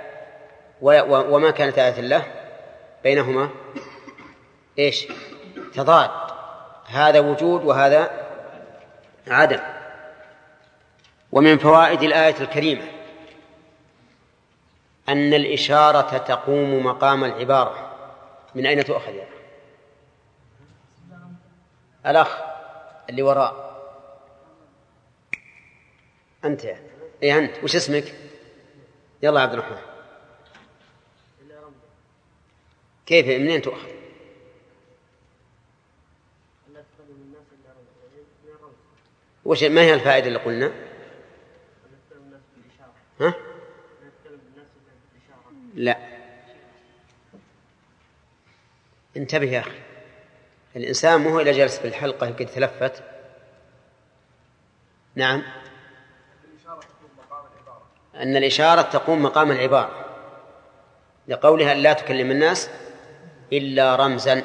وما كانت آية الله بينهما إيش؟ تضاد. هذا وجود وهذا عدم. ومن فوائد الآية الكريمة أن الإشارة تقوم مقام العبارة من أين تؤخذ يا الأخ اللي وراء أنت إيه أنت وش اسمك؟ يلا عبد الرحمن كيف منين تؤخذ؟ وش ما هي الفائدة اللي قلنا؟ ها؟ لا. انتبه يا أخي. الإنسان مو إذا جلس في الحلقة قد تلفت نعم. أن الإشارة تقوم مقام العبارة. لقولها لا تكلم الناس إلا رمزا.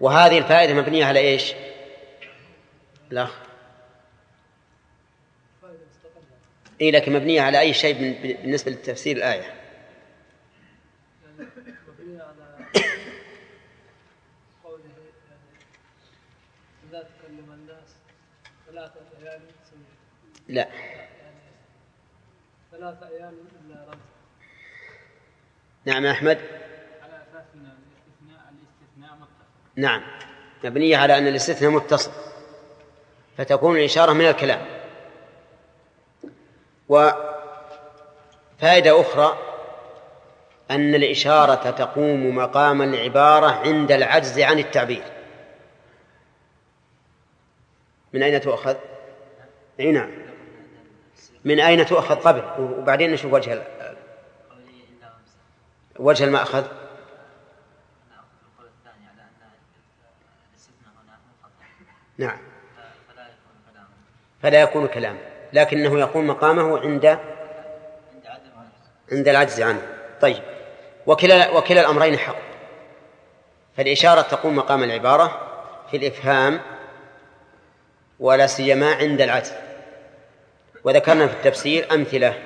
وهذه الفائدة مبنية على إيش؟ لا. إيه لكن مبنية على أي شيء بالنسبة لتفسير الآية مبنية على قوله لا تكلم الناس ثلاثة أيام سنين لا. ثلاثة أيام إلا رمز. نعم يا أحمد. على أساس إن الاستثناء الاستثناء متصل. نعم. مبنية على أن الاستثناء متصل. فتكون الإشارة من الكلام. وفائدة أخرى أن الإشارة تقوم مقام العبارة عند العجز عن التعبير. من أين تؤخذ؟ أي نعم. من أين تؤخذ قبل وبعدين نشوف وجه وجه المأخذ. نعم. فلا يكون كلاما لكنه يقوم مقامه عند عند العجز عنه. طيب. وكلا وكلا الأمرين حق. فالإشارة تقوم مقام العبارة في الإفهام ولا سيما عند العجز. وذكرنا في التفسير أمثلة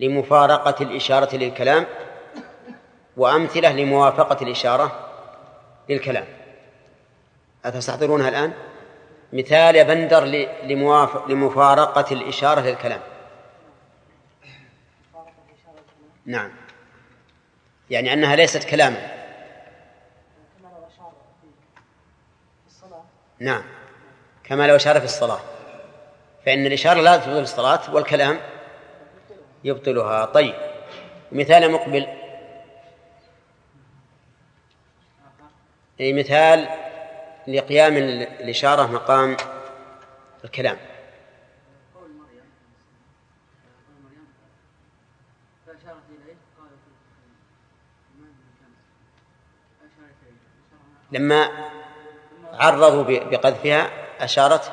لمفارقة الإشارة للكلام وأمثلة لموافقة الإشارة للكلام. أتستحضرونها الآن؟ مثال يا بندر لموافق لمفارقة الإشارة للكلام. نعم. يعني أنها ليست كلاما. نعم. كما لو أشار في الصلاة. فإن الإشارة لا تبطل الصلاة والكلام يبطلها. طيب مثال مقبل. أي مثال لقيام ال- الإشارة مقام الكلام. لما عرضوا بقذفها أشارت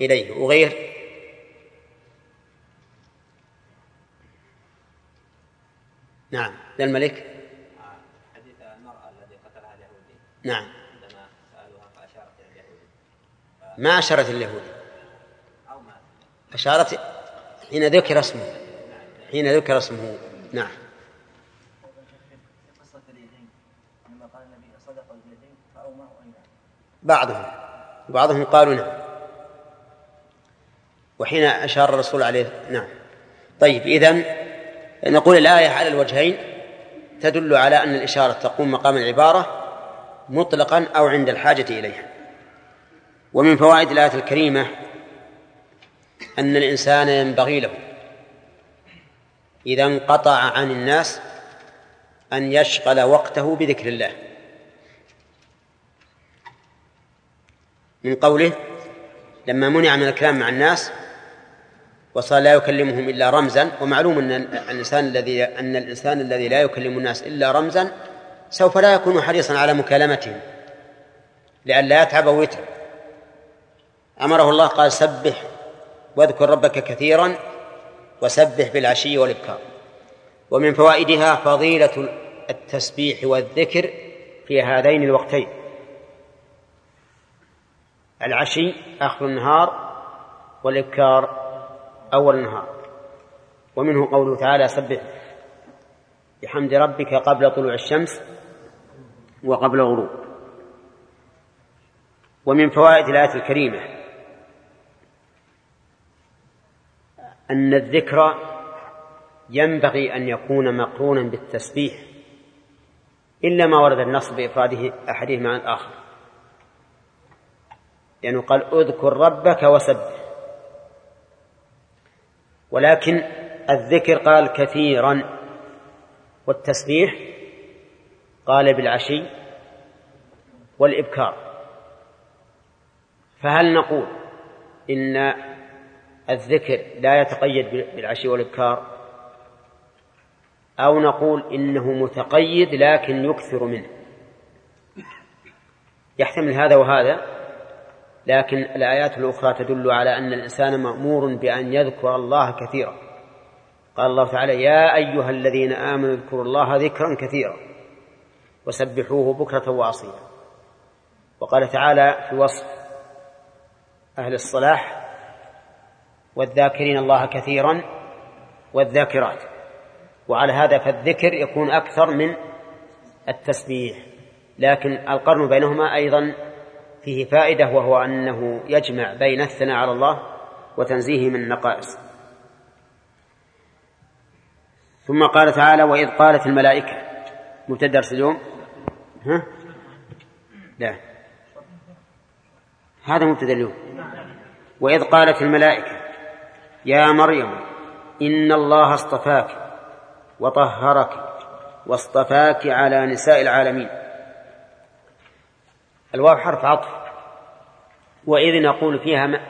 إليه وغير. نعم. للملك حديث المرأة الذي قتلها اليهودي. نعم. عندما سألوها فأشارت إلى اليهودي. ما أشارت اليهود أشارت. حين ذكر اسمه. حين ذكر اسمه. نعم. قصة اليدين لما قال النبي صدق اليدين فأومأوا أن بعضهم بعضهم قالوا نعم. وحين أشار الرسول عليه نعم. طيب إذن نقول الآية على الوجهين تدل على أن الإشارة تقوم مقام العبارة مطلقا أو عند الحاجة إليها. ومن فوائد الآية الكريمة أن الإنسان ينبغي له إذا انقطع عن الناس أن يشغل وقته بذكر الله. من قوله لما منع من الكلام مع الناس وصار لا يكلمهم إلا رمزا. ومعلوم أن الإنسان الذي أن الإنسان الذي لا يكلم الناس إلا رمزا سوف لا يكون حريصا على مكالمتهم لئلا يتعب ويتعب. أمره الله قال سبح واذكر ربك كثيرا وسبح بالعشي والإبكار. ومن فوائدها فضيلة التسبيح والذكر في هذين الوقتين. العشي آخر النهار والإبكار أول النهار ومنه قوله تعالى سبح بحمد ربك قبل طلوع الشمس وقبل الغروب. ومن فوائد الآية الكريمة أن الذكر ينبغي أن يكون مقرونا بالتسبيح إلا ما ورد النص بإفراده أحدهما عن الآخر. لأنه يعني قال اذكر ربك وسبح. ولكن الذكر قال كثيرا والتسبيح قال بالعشي والإبكار. فهل نقول إن الذكر لا يتقيد بالعشي والإبكار؟ أو نقول إنه متقيد لكن يكثر منه؟ يحتمل هذا وهذا لكن الآيات الأخرى تدل على أن الإنسان مأمور بأن يذكر الله كثيرا. قال الله تعالى يا أيها الذين آمنوا اذكروا الله ذكرا كثيرا وسبحوه بكرة وأصيلا. وقال تعالى في وصف أهل الصلاح والذاكرين الله كثيرا والذاكرات. وعلى هذا فالذكر يكون أكثر من التسبيح. لكن القرن بينهما أيضا فيه فائدة وهو أنه يجمع بين الثناء على الله وتنزيه من النقائص. ثم قال تعالى وإذ قالت الملائكة مبتدأ اليوم ها؟ لا. هذا مبتدأ اليوم. وإذ قالت الملائكة يا مريم إن الله اصطفاك وطهرك واصطفاك على نساء العالمين. الواو حرف عطف. وإذ نقول فيها ما,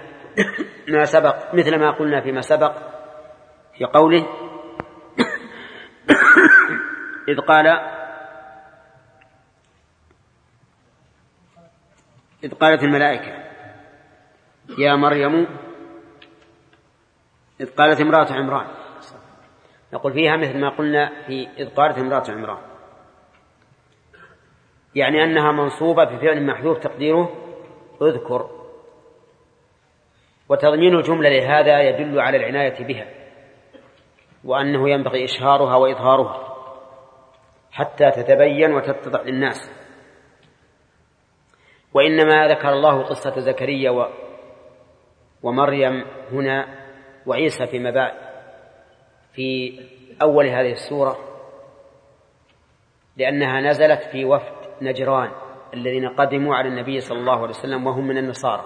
ما سبق مثل ما قلنا فيما سبق في قوله إذ قال إذ قالت الملائكة يا مريم إذ قالت امرأة عمران. نقول فيها مثل ما قلنا في إذ قالت امرأة عمران. يعني أنها منصوبة بفعل محذوف تقديره اذكر. وتضمين الجملة لهذا يدل على العناية بها وأنه ينبغي إشهارها وإظهارها حتى تتبين وتتضح للناس. وإنما ذكر الله قصة زكريا و ومريم هنا وعيسى فيما بعد في أول هذه السورة لأنها نزلت في وفد نجران الذين قدموا على النبي صلى الله عليه وسلم وهم من النصارى.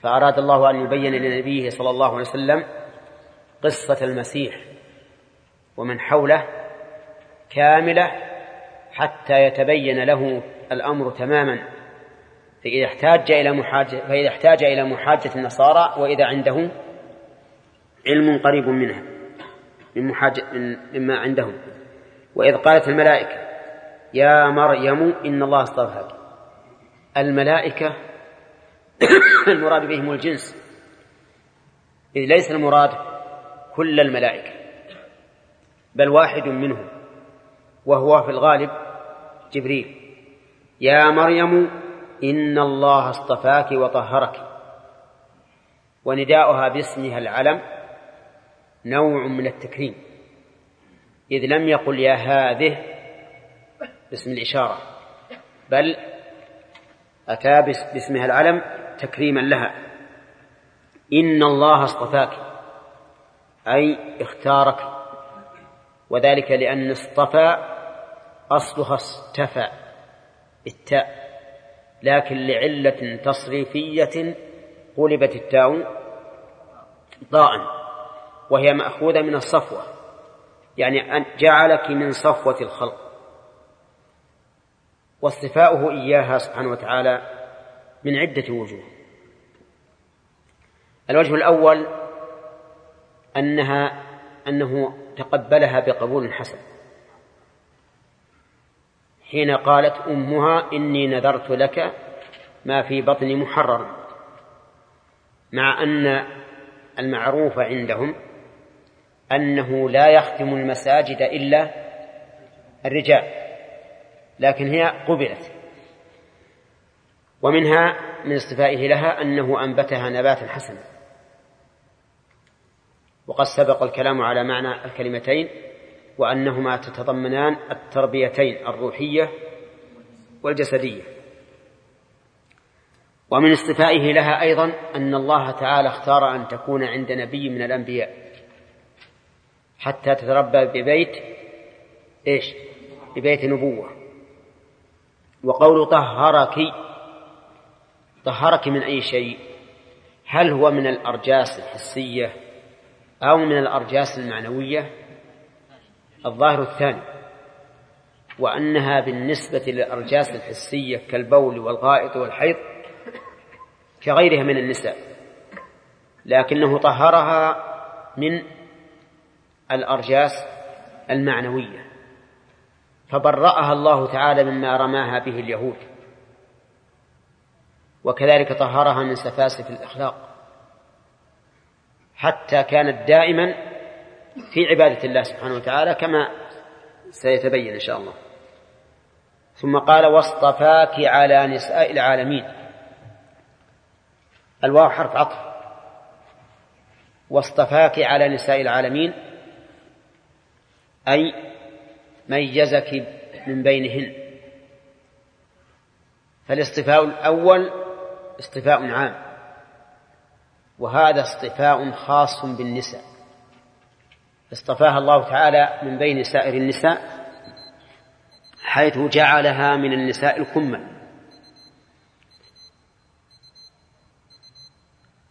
فأراد الله أن يبين لنبيه صلى الله عليه وسلم قصة المسيح ومن حوله كاملة حتى يتبين له الأمر تماما. فإذا احتاج إلى محاجة فإذا احتاج إلى محاجة النصارى وإذا عنده علم قريب منها من محاجة من مما عندهم. وإذ قالت الملائكة يا مريم إن الله اصطفاك. الملائكة المراد بهم الجنس. إذ ليس المراد كل الملائكة بل واحد منهم وهو في الغالب جبريل. يا مريم إن الله اصطفاك وطهرك. ونداؤها باسمها العلم نوع من التكريم. إذ لم يقل يا هذه باسم الإشارة. بل أتى باسمها العلم تكريما لها. إن الله اصطفاك أي اختارك. وذلك لأن اصطفى أصلها اصطفى التاء لكن لعلة تصريفية قلبت التاء ضاء وهي مأخوذة من الصفوة. يعني أن جعلك من صفوة الخلق. واصطفاؤه إياها سبحانه وتعالى من عدة وجوه. الوجه الأول أنها أنه تقبلها بقبول حسن. حين قالت أمها إني نذرت لك ما في بطني محررا مع أن المعروف عندهم أنه لا يختم المساجد إلا الرجال. لكن هي قبلت. ومنها من اصطفائه لها أنه أنبتها نباتا حسنا. وقد سبق الكلام على معنى الكلمتين وأنهما تتضمنان التربيتين الروحية والجسدية. ومن اصطفائه لها أيضا أن الله تعالى اختار أن تكون عند نبي من الأنبياء. حتى تتربى ببيت إيش؟ ببيت نبوة. وقول طهرك طهرك من أي شيء؟ هل هو من الأرجاس الحسية أو من الأرجاس المعنوية؟ الظاهر الثاني وأنها بالنسبة للأرجاس الحسية كالبول والغائط والحيض كغيرها من النساء لكنه طهرها من الأرجاس المعنوية. فبرأها الله تعالى مما رماها به اليهود. وكذلك طهرها من سفاسف الأخلاق. حتى كانت دائما في عبادة الله سبحانه وتعالى كما سيتبين إن شاء الله. ثم قال واصطفاك على نساء العالمين. الواو حرف عطف. واصطفاك على نساء العالمين. أي ميزك من بينهن. فالاصطفاء الأول اصطفاء عام وهذا اصطفاء خاص بالنساء. اصطفاها الله تعالى من بين سائر النساء حيث جعلها من النساء الكمل.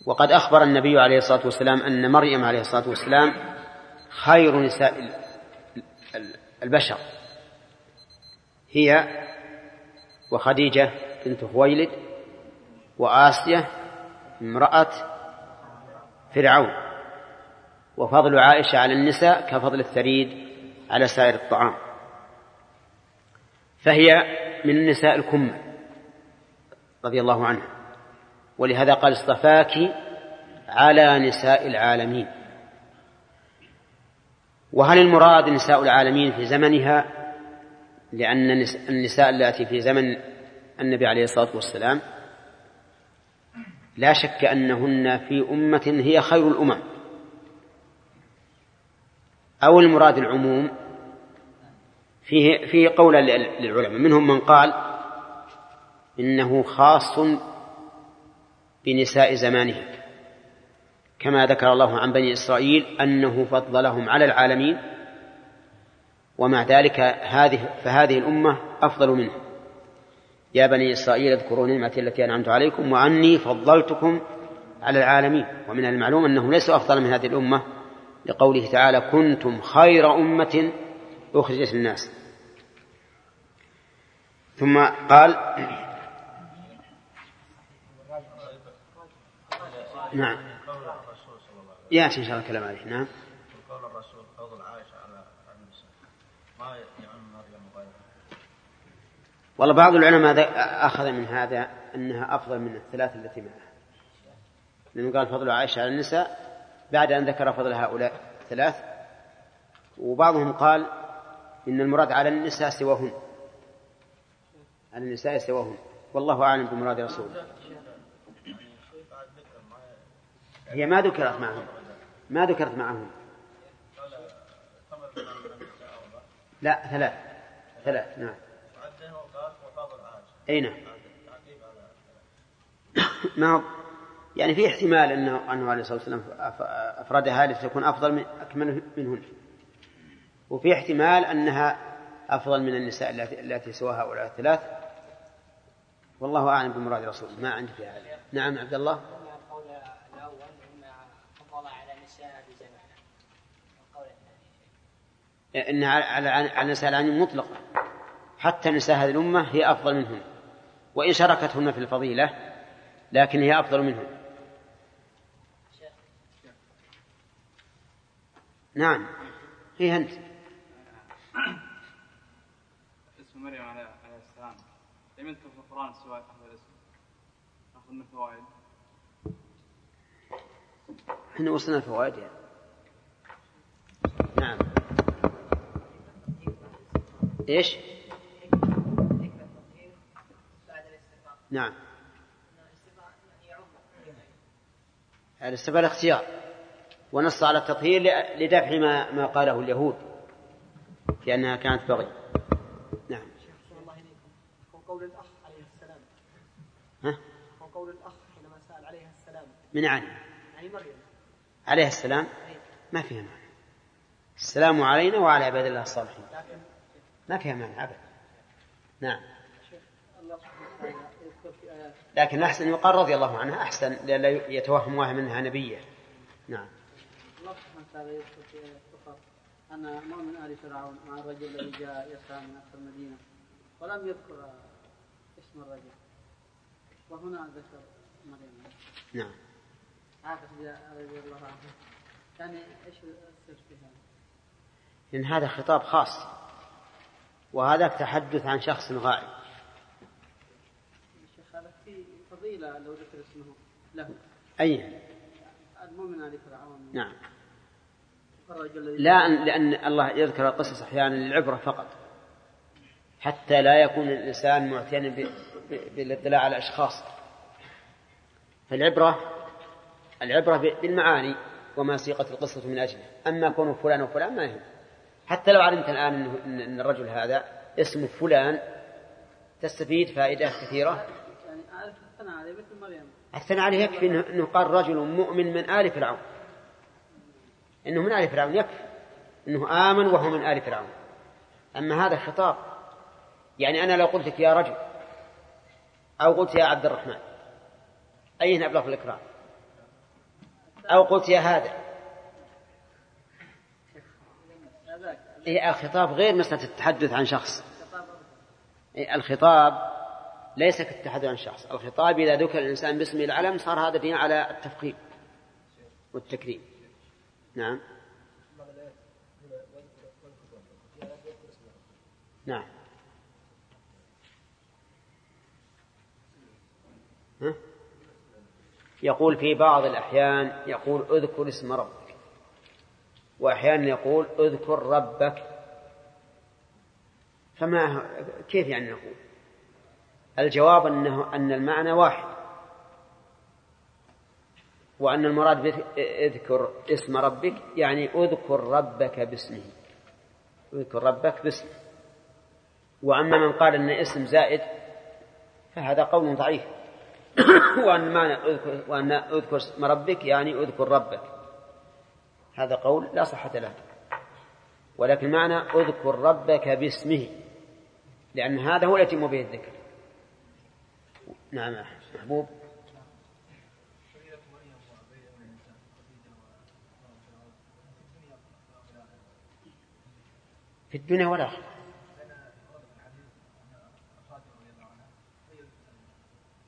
وقد أخبر النبي عليه الصلاة والسلام أن مريم عليه الصلاة والسلام خير نساء البشر. هي وخديجة بنت خويلد وآسية امرأة فرعون. وفضل عائشة على النساء كفضل الثريد على سائر الطعام. فهي من النساء الكمة رضي الله عنها. ولهذا قال اصطفاك على نساء العالمين. وهل المراد نساء العالمين في زمنها؟ لأن النساء التي في زمن النبي عليه الصلاة والسلام لا شك أنهن في أمة هي خير الأمم. أو المراد العموم فيه فيه قول للعلماء. منهم من قال إنه خاص بنساء زمانه كما ذكر الله عن بني إسرائيل أنه فضلهم على العالمين ومع ذلك هذه فهذه الأمة أفضل منه. يا بني إسرائيل اذكروا نعمتي التي أنعمت عليكم وأني فضلتكم على العالمين. ومن المعلوم أنهم ليسوا أفضل من هذه الأمة لقوله تعالى كنتم خير أمة أخرجت الناس ثم قال نعم. ياتي إن شاء الله الكلام عليه. نعم. قول الرسول فضل عائشة على النساء. ما يعني مريم وغيرها والله بعض العلماء أخذ من هذا أنها أفضل من الثلاث التي معها. لأنه قال فضل عائشة على النساء بعد أن ذكر فضل هؤلاء الثلاث. وبعضهم قال إن المراد على النساء سواهن. على النساء سواهن. والله أعلم بمراد رسوله هي ما ذكرت معهم. ما ذكرت معهم. لا ثلاث. ثلاث نعم. أي نعم. ما هو؟ يعني في احتمال انه انه عليه الصلاه والسلام افردها لتكون أفضل من أكمل منهن. وفي احتمال أنها أفضل من النساء التي سوى هؤلاء الثلاث. والله أعلم بمراد رسول ما عندي في هذا. نعم عبد الله القول الأول فضل على نساء بزمانه القول انها على على النساء العين مطلقة. حتى نساء هذه الأمة هي أفضل منهن وإن شركتهن في الفضيلة لكن هي أفضل منهن. نعم. هي أنت. اسم مريم عليه السلام. لم يذكر في القرآن سوى هذا الاسم نأخذ من الفوائد إحنا وصلنا الفوائد يعني. نعم. إيش؟ نعم. الاستقبال اختيار ونص على التطهير لدفع ما ما قاله اليهود في انها كانت بغي نعم. وقول الاخ عليه السلام ها؟ وقول الاخ حينما سال عليها السلام من عن يعني مريم عليه السلام؟ ما فيها معنى. السلام علينا وعلى عباد الله الصالحين. لكن ما فيها معنى ابدا. نعم. لكن أحسن يقال رضي الله عنها أحسن لئلا يتوهم واحد منها نبيه نعم. الله سبحانه وتعالى يذكر في أخرى. أن مؤمن آل فرعون مع الرجل الذي جاء يسعى من أقصى المدينة. ولم يذكر اسم الرجل. وهنا ذكر مريم. نعم. عائشة رضي الله عنها. يعني إيش السر في هذا؟ لأن هذا خطاب خاص. وهذا تحدث عن شخص غائب. هذا في فضيلة لو ذكر اسمه. له أي؟ المؤمن آل فرعون. نعم. لا لأن الله يذكر القصص أحيانا للعبرة فقط. حتى لا يكون الإنسان معتنا بالاطلاع على أشخاص. فالعبرة العبرة بالمعاني وما سيقت القصة من أجله. أما كون فلان وفلان ما يهم. حتى لو علمت الآن إن الرجل هذا اسمه فلان تستفيد فائدة كثيرة. الثناء عليه يكفي إنه قال رجل مؤمن من آل فرعون. إنه من آل فرعون يكفي. إنه آمن وهو من آل فرعون. أما هذا خطاب يعني أنا لو قلت لك يا رجل أو قلت يا عبد الرحمن أين أبلغ الإكرام؟ أو قلت يا هذا إيه الخطاب غير مسألة التحدث عن شخص. إيه الخطاب ليس كالتحدث عن شخص. الخطاب إذا ذكر الإنسان باسم العلم صار هذا دين على التفخيم والتكريم. نعم. نعم. ها؟ يقول في بعض الأحيان يقول اذكر اسم ربك. وأحيانا يقول اذكر ربك. فما كيف يعني نقول؟ الجواب أنه أن المعنى واحد. وأن المراد اذكر اسم ربك يعني اذكر ربك باسمه. اذكر ربك باسمه. وأما من قال أن اسم زائد فهذا قول ضعيف. وأن معنى اذكر وأن اذكر اسم ربك يعني اذكر ربك. هذا قول لا صحة له. ولكن معنى اذكر ربك باسمه لأن هذا هو يتم به الذكر. نعم محبوب. في الدنيا والآخرة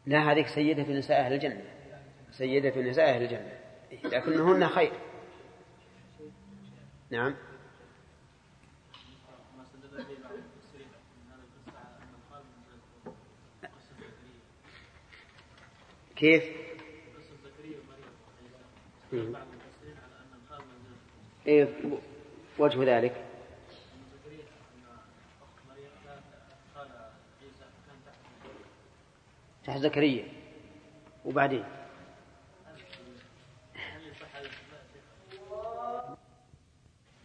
لا هذه سيدة نساء أهل الجنة. سيدة نساء أهل الجنة. لكنهن خير. نعم. كيف؟ إيه وجه ذلك. تحت زكريا. وبعدين؟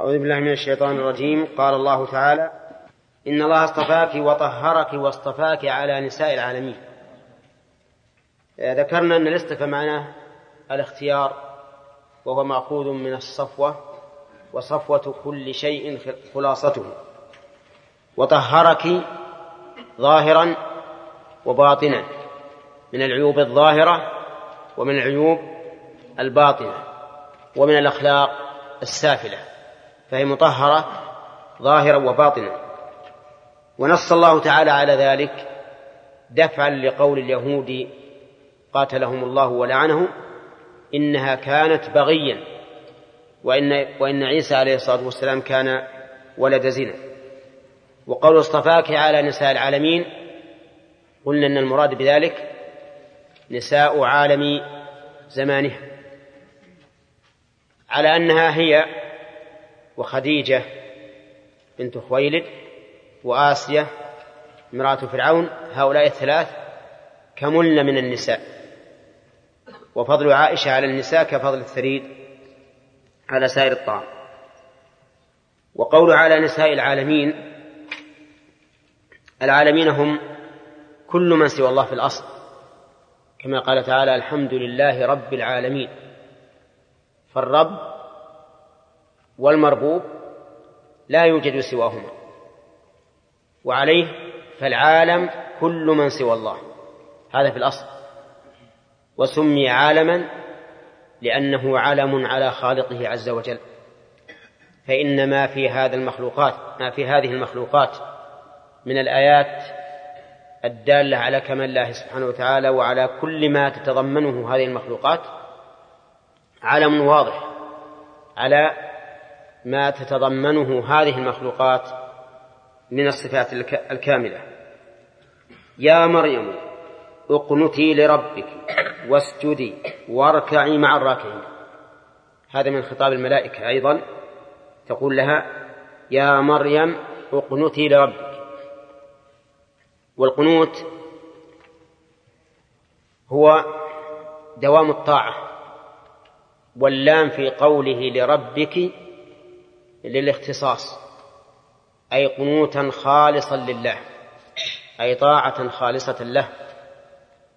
أعوذ بالله من الشيطان الرجيم. قال الله تعالى إن الله اصطفاك وطهرك واصطفاك على نساء العالمين. ذكرنا أن الاصطفاء معناه الاختيار وهو مأخوذ من الصفوة وصفوة كل شيء خلاصته. وطهرك ظاهرا وباطنا من العيوب الظاهرة ومن العيوب الباطنة ومن الأخلاق السافلة. فهي مطهرة ظاهرا وباطنا ونص الله تعالى على ذلك دفعا لقول اليهود قاتلهم الله ولعنهم إنها كانت بغيا وإن, وإن عيسى عليه الصلاة والسلام كان ولد زنا. وقول اصطفاك على نساء العالمين قلنا أن المراد بذلك نساء عالم زمانها. على أنها هي وخديجة بنت خويلد وآسية امرأة فرعون هؤلاء الثلاث كملن من النساء. وفضل عائشة على النساء كفضل الثريد على سائر الطعام. وقول على نساء العالمين العالمين هم كل من سوى الله في الأصل. كما قال تعالى الحمد لله رب العالمين. فالرب والمربوب لا يوجد سواهما. وعليه فالعالم كل من سوى الله. هذا في الأصل. وسمي عالما لأنه علم على خالقه عز وجل. فإن ما في هذا المخلوقات ما في هذه المخلوقات من الآيات الدالة على كمال الله سبحانه وتعالى وعلى كل ما تتضمنه هذه المخلوقات علم واضح على ما تتضمنه هذه المخلوقات من الصفات الكاملة. يا مريم اقنتي لربك واسجدي واركعي مع الراكعين. هذا من خطاب الملائكة أيضا. تقول لها يا مريم اقنتي لربك. والقنوت هو دوام الطاعة. واللام في قوله لربك للاختصاص أي قنوتا خالصا لله أي طاعة خالصة له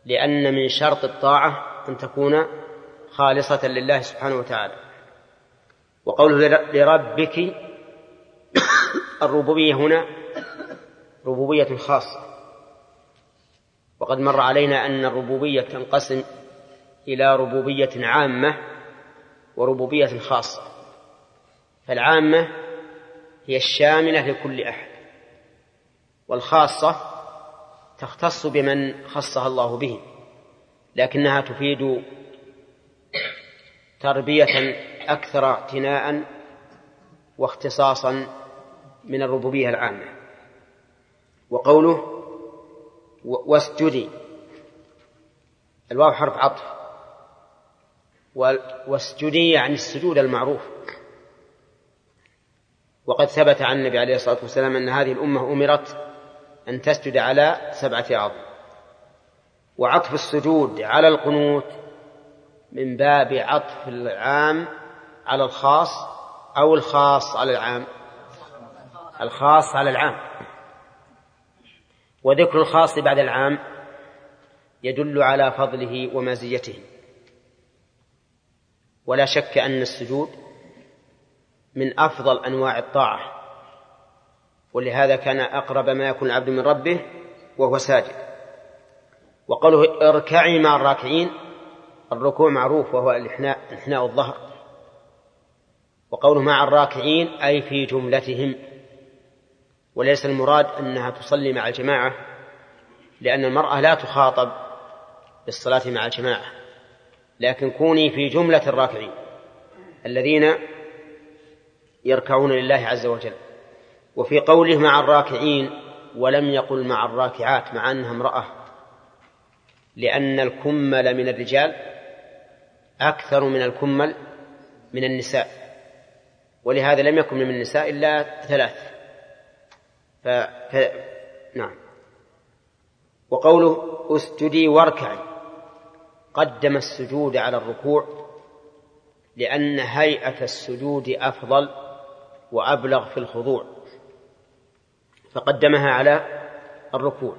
لأن من شرط الطاعة أن تكون خالصة لله سبحانه وتعالى. وقوله لربك الربوبية هنا ربوبية خاصة. وقد مر علينا أن الربوبية تنقسم إلى ربوبية عامة وربوبية خاصة. فالعامة هي الشاملة لكل أحد والخاصة تختص بمن خصها الله به لكنها تفيد تربية أكثر اعتناء واختصاصا من الربوبية العامة. وقوله واسجدي الواو حرف عطف واسجدي يعني السجود المعروف. وقد ثبت عن النبي عليه الصلاة والسلام أن هذه الأمة أمرت أن تسجد على سبعة أعظم. وعطف السجود على القنوت من باب عطف العام على الخاص أو الخاص على العام. الخاص على العام. وذكر الخاص بعد العام يدل على فضله ومزيته. ولا شك أن السجود من أفضل أنواع الطاعة. ولهذا كان أقرب ما يكون العبد من ربه وهو ساجد. وقوله اركعي مع الراكعين الركوع معروف وهو الإحناء إحناء الظهر. وقوله مع الراكعين أي في جملتهم. وليس المراد أنها تصلي مع الجماعة لأن المرأة لا تخاطب بالصلاة مع الجماعة. لكن كوني في جملة الراكعين الذين يركعون لله عز وجل. وفي قوله مع الراكعين ولم يقل مع الراكعات مع أنها امرأة. لأن الكمل من الرجال أكثر من الكمل من النساء. ولهذا لم يكن من النساء إلا ثلاث. ف... ف... نعم. وقوله اسجدي واركعي. قدم السجود على الركوع لأن هيئة السجود أفضل وأبلغ في الخضوع فقدمها على الركوع.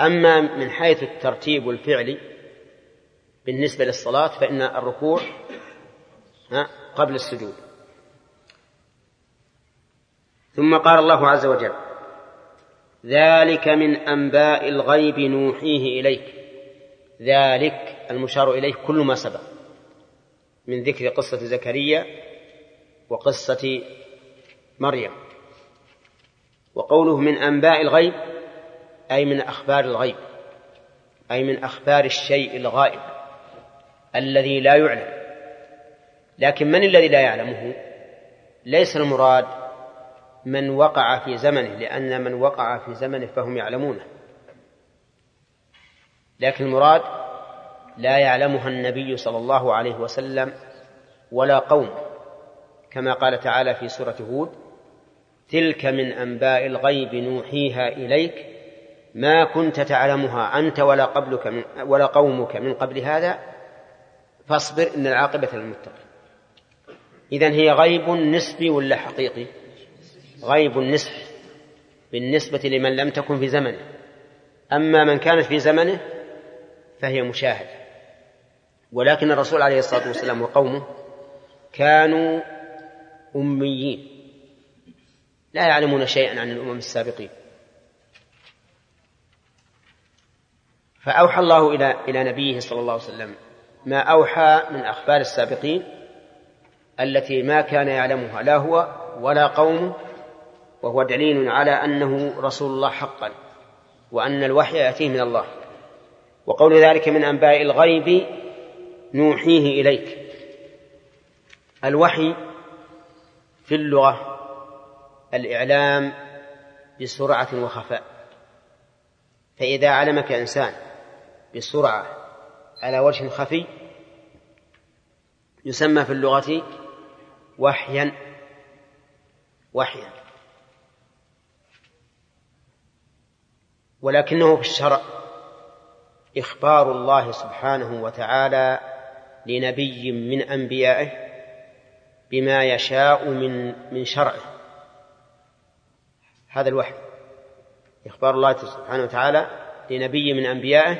أما من حيث الترتيب الفعلي بالنسبة للصلاة فإن الركوع قبل السجود. ثم قال الله عز وجل ذلك من أنباء الغيب نوحيه إليك. ذلك المشار إليه كل ما سبق من ذكر قصة زكريا وقصة مريم. وقوله من أنباء الغيب أي من أخبار الغيب أي من أخبار الشيء الغائب الذي لا يعلم. لكن من الذي لا يعلمه؟ ليس المراد من وقع في زمنه لأن من وقع في زمنه فهم يعلمونه. لكن المراد لا يعلمها النبي صلى الله عليه وسلم ولا قوم كما قال تعالى في سورة هود تلك من أنباء الغيب نوحيها إليك ما كنت تعلمها أنت ولا قبلك من ولا قومك من قبل هذا فاصبر إن العاقبة للمتقين. إذن هي غيب نسبي ولا حقيقي؟ غيب نسبي بالنسبة لمن لم تكن في زمنه. أما من كانت في زمنه فهي مشاهدة. ولكن الرسول عليه الصلاة والسلام وقومه كانوا أميين. لا يعلمون شيئا عن الأمم السابقين. فأوحى الله إلى إلى نبيه صلى الله عليه وسلم ما أوحى من أخبار السابقين التي ما كان يعلمها لا هو ولا قومه وهو دليل على أنه رسول الله حقا وأن الوحي يأتيه من الله. وقول ذلك من أنباء الغيب نوحيه إليك. الوحي في اللغة الإعلام بسرعة وخفاء. فإذا علمك إنسان بسرعة على وجه خفي يسمى في اللغة وحيا وحيا. ولكنه في الشرع إخبار الله سبحانه وتعالى لنبي من أنبيائه بما يشاء من من شرعه. هذا الوحي. إخبار الله سبحانه وتعالى لنبي من أنبيائه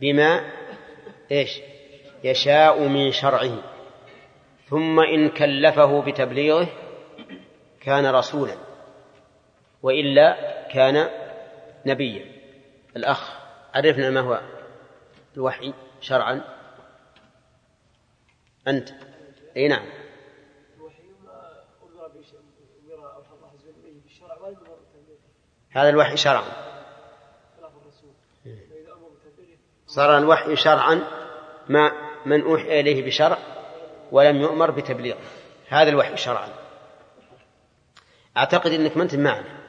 بما إيش؟ يشاء من شرعه. ثم إن كلفه بتبليغه كان رسولا. وإلا كان نبيا. الأخ عرفنا ما هو الوحي شرعا؟ أنت. أي نعم. هذا الوحي شرعا. صار الوحي شرعا ما من أوحي إليه بشرع ولم يؤمر بتبليغه هذا الوحي شرعا. أعتقد أنك ما أنت معنا.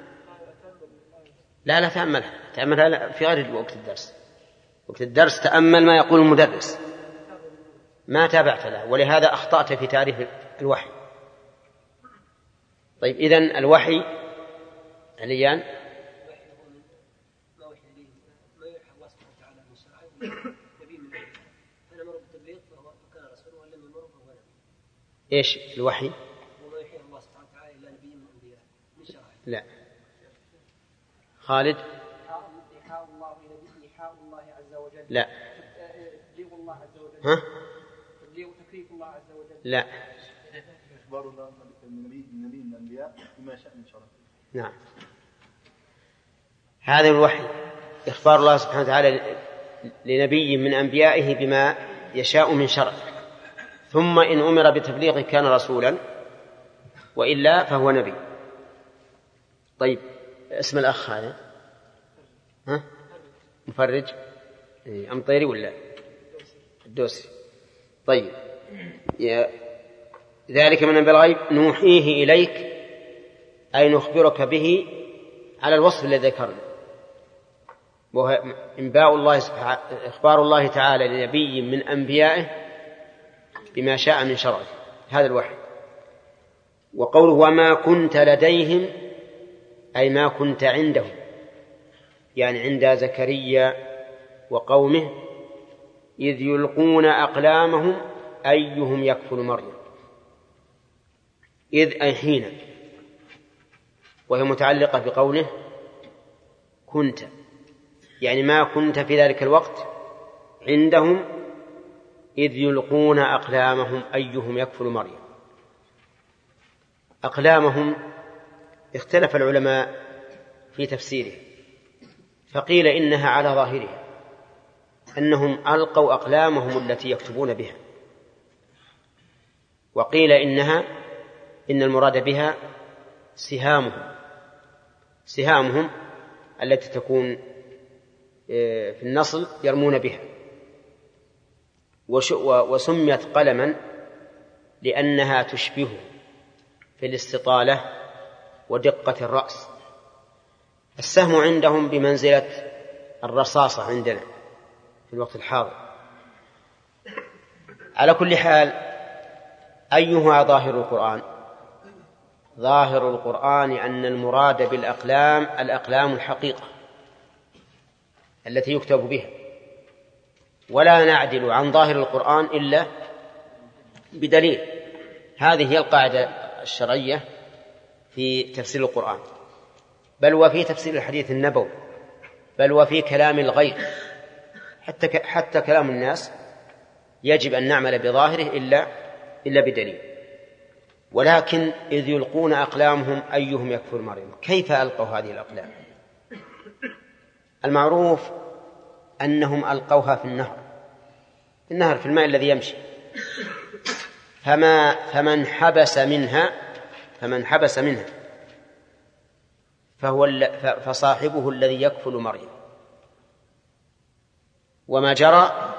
لا لا تأملها تأملها في غير وقت الدرس. وقت الدرس تأمل ما يقول المدرس. ما تابعت له. ولهذا أخطأت في تعريف الوحي. طيب إذن الوحي عليان إيش الوحي؟ لا. خالد؟ إيحاء الله إلى إيحاء الله عز وجل. لا. تبليغ الله عز وجل. ها؟ لتكليف الله عز وجل. لا. إخبار الله النبي النبي من الأنبياء بما شاء من شرعه نعم. هذا الوحي. إخبار الله سبحانه وتعالى لنبي من أنبيائه بما يشاء من شرع. ثم إن أمر بتبليغه كان رسولا وإلا فهو نبي. طيب اسم الأخ هذا؟ ها؟ مفرج؟ إيه، أمطيري ولا؟ الدوسي طيب يا ذلك من أنباء الغيب. نوحيه إليك أي نخبرك به على الوصف الذي ذكرنا. وهو إنباء الله سبحانه إخبار الله تعالى لنبي من أنبيائه بما شاء من شرعه. هذا الوحي. وقوله وما كنت لديهم أي ما كنت عندهم. يعني عند زكريا وقومه إذ يلقون أقلامهم أيهم يكفل مريم. إذ أي حين. وهي متعلقة بقوله كنت. يعني ما كنت في ذلك الوقت عندهم إذ يلقون أقلامهم أيهم يكفل مريم. أقلامهم اختلف العلماء في تفسيره فقيل إنها على ظاهرها أنهم ألقوا أقلامهم التي يكتبون بها وقيل إنها إن المراد بها سهامهم سهامهم التي تكون في النصل يرمون بها. وسميت قلما لأنها تشبهه في الاستطالة ودقة الرأس. السهم عندهم بمنزلة الرصاصة عندنا في الوقت الحاضر. على كل حال أيها ظاهر القرآن؟ ظاهر القرآن أن المراد بالأقلام الأقلام الحقيقة. التي يكتب بها. ولا نعدل عن ظاهر القرآن إلا بدليل. هذه هي القاعدة الشرعية في تفسير القرآن. بل وفي تفسير الحديث النبوي. بل وفي كلام الغير حتى حتى كلام الناس يجب أن نعمل بظاهره إلا إلا بدليل. ولكن إذ يلقون أقلامهم أيهم يكفر مريم؟ كيف ألقوا هذه الأقلام؟ المعروف أنهم ألقوها في النهر في النهر في الماء الذي يمشي. فما فمن حبس منها فمن حبس منها فهو فصاحبه الذي يكفل مريم وما جرى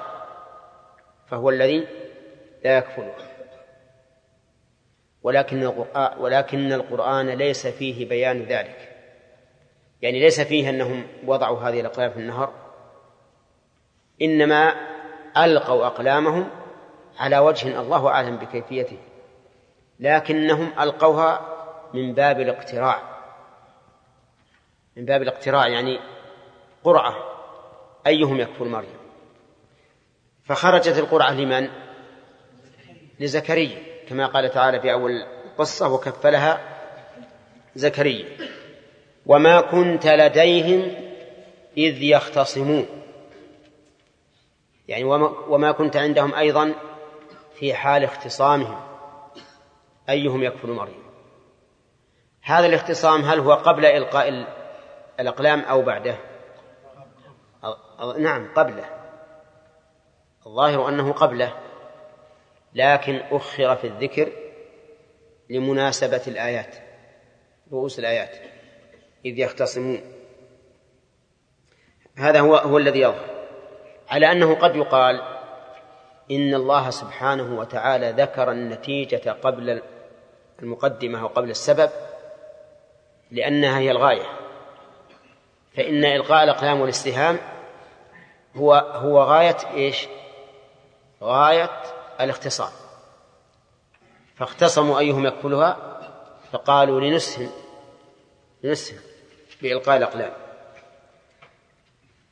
فهو الذي لا يكفله. ولكن القرآن ولكن القرآن ليس فيه بيان ذلك. يعني ليس فيه أنهم وضعوا هذه الأقلام في النهر إنما ألقوا أقلامهم على وجه الله أعلم بكيفيته لكنهم ألقوها من باب الاقتراع من باب الاقتراع يعني قرعة أيهم يكفر مريم فخرجت القرعة لمن؟ لزكريا كما قال تعالى في أول قصة وكفلها زكريا وما كنت لديهم إذ يختصمون. يعني وما كنت عندهم أيضا في حال اختصامهم. أيهم يكفل مريم؟ هذا الاختصام هل هو قبل إلقاء الأقلام أو بعده؟ نعم قبله. الظاهر أنه قبله لكن أخر في الذكر لمناسبة الآيات رؤوس الآيات. إذ يختصمون. هذا هو هو الذي يظهر. على أنه قد يقال إن الله سبحانه وتعالى ذكر النتيجة قبل المقدمة وقبل السبب لأنها هي الغاية. فإن إلقاء الأقلام والاستهام هو هو غاية إيش؟ غاية الاختصام فاختصموا أيهم يكفلها فقالوا لنسهم لنسهم بإلقاء الأقلام.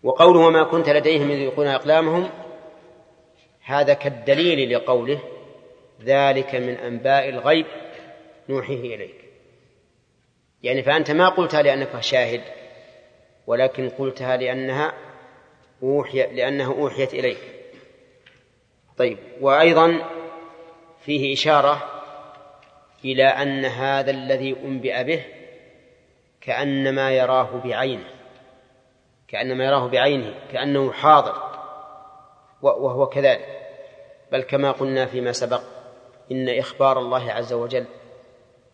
وقوله وما كنت لديهم إذ يلقون أقلامهم هذا كالدليل لقوله ذلك من أنباء الغيب نوحيه إليك. يعني فأنت ما قلتها لأنك شاهد ولكن قلتها لأنها أوحي لأنه أوحيت إليك. طيب وأيضا فيه إشارة إلى أن هذا الذي أنبئ به كأنما يراه بعينه كأنما يراه بعينه كأنه حاضر وهو كذلك. بل كما قلنا فيما سبق إن إخبار الله عز وجل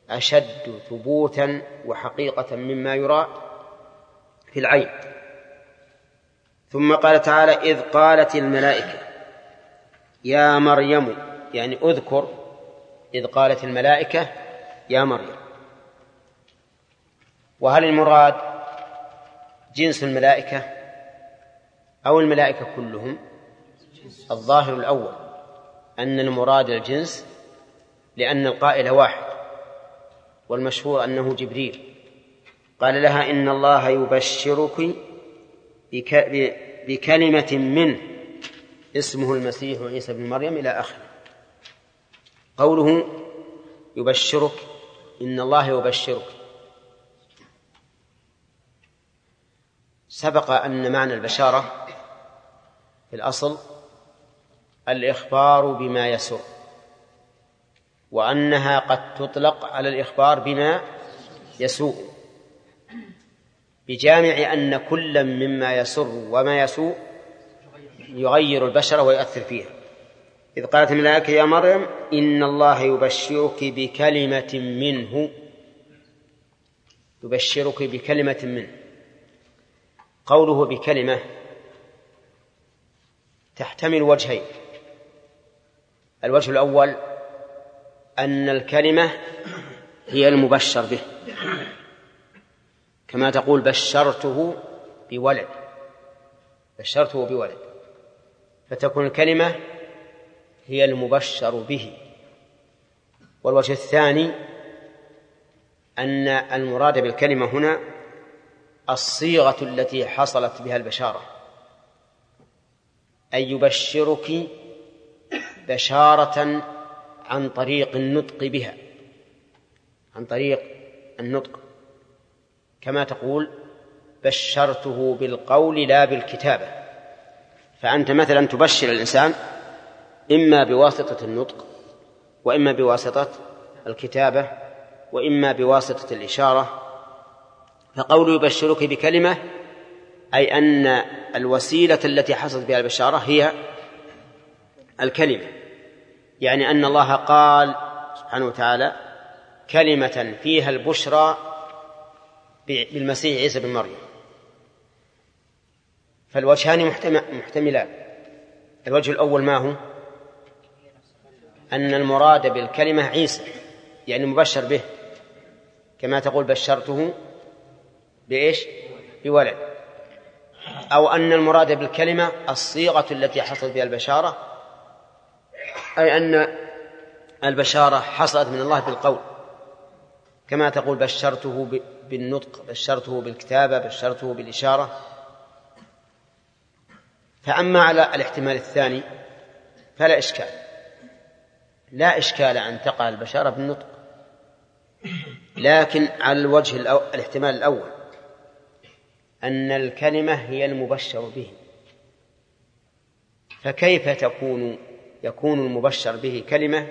أشد ثبوتا وحقيقة مما يرى في العين. ثم قال تعالى إذ قالت الملائكة يا مريم يعني أذكر إذ قالت الملائكة يا مريم. وهل المراد جنس الملائكة أو الملائكة كلهم؟ الظاهر الأول أن المراد الجنس لأن القائل واحد والمشهور أنه جبريل. قال لها إن الله يبشرك بكلمة منه اسمه المسيح عيسى بن مريم إلى آخره. قوله يبشرك إن الله يبشرك. سبق أن معنى البشارة في الأصل الإخبار بما يسر وأنها قد تطلق على الإخبار بما يسوء بجامع أن كلا مما يسر وما يسوء يغير البشر ويؤثر فيها. إذ قالت الملائكة يا مريم إن الله يبشرك بكلمة منه يبشرك بكلمة منه. قوله بكلمة تحتمل وجهين. الوجه الأول أن الكلمة هي المبشر به. كما تقول بشرته بولد. بشرته بولد. فتكون الكلمة هي المبشر به. والوجه الثاني أن المراد بالكلمة هنا الصيغة التي حصلت بها البشارة. أن يبشرك بشارة عن طريق النطق بها. عن طريق النطق. كما تقول بشرته بالقول لا بالكتابة. فأنت مثلا تبشر الإنسان إما بواسطة النطق وإما بواسطة الكتابة وإما بواسطة الإشارة فقوله يبشرك بكلمة أي أن الوسيلة التي حصلت بها البشارة هي الكلمة. يعني أن الله قال سبحانه وتعالى كلمة فيها البشرى بالمسيح عيسى بن مريم. فالوجهان محتملان. الوجه الأول ما هو؟ أن المراد بالكلمة عيسى يعني مبشر به. كما تقول بشرته بإيش؟ بولد. أو أن المراد بالكلمة الصيغة التي حصلت بها البشارة أي أن البشارة حصلت من الله بالقول. كما تقول بشرته بالنطق بشرته بالكتابة بشرته بالإشارة. فأما على الاحتمال الثاني فلا إشكال. لا إشكال أن تقع البشارة بالنطق. لكن على الوجه الأو... الاحتمال الأول. أن الكلمة هي المبشر به. فكيف تكون يكون المبشر به كلمة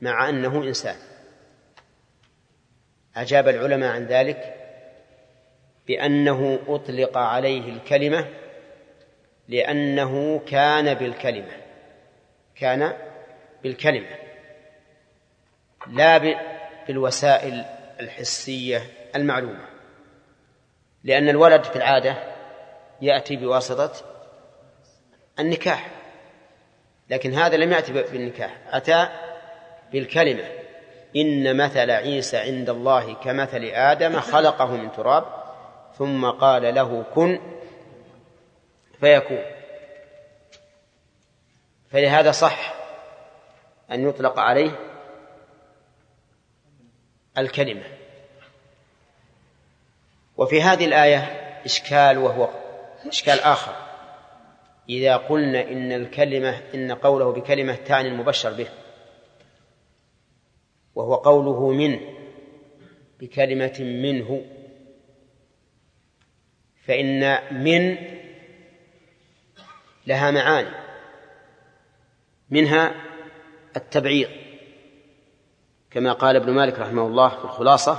مع أنه إنسان؟ أجاب العلماء عن ذلك بأنه أطلق عليه الكلمة لأنه كان بالكلمة كان بالكلمة لا بالوسائل الحسية المعلومة. لأن الولد في العادة يأتي بواسطة النكاح لكن هذا لم يأتي بالنكاح أتى بالكلمة إن مثل عيسى عند الله كمثل آدم خلقه من تراب ثم قال له كن فيكون. فلهذا صح أن يطلق عليه الكلمة. وفي هذه الآية إشكال وهو إشكال آخر. إذا قلنا إن الكلمة إن قوله بكلمة تعني المبشر به وهو قوله من بكلمة منه فإن من لها معاني. منها التبعيض. كما قال ابن مالك رحمه الله في الخلاصة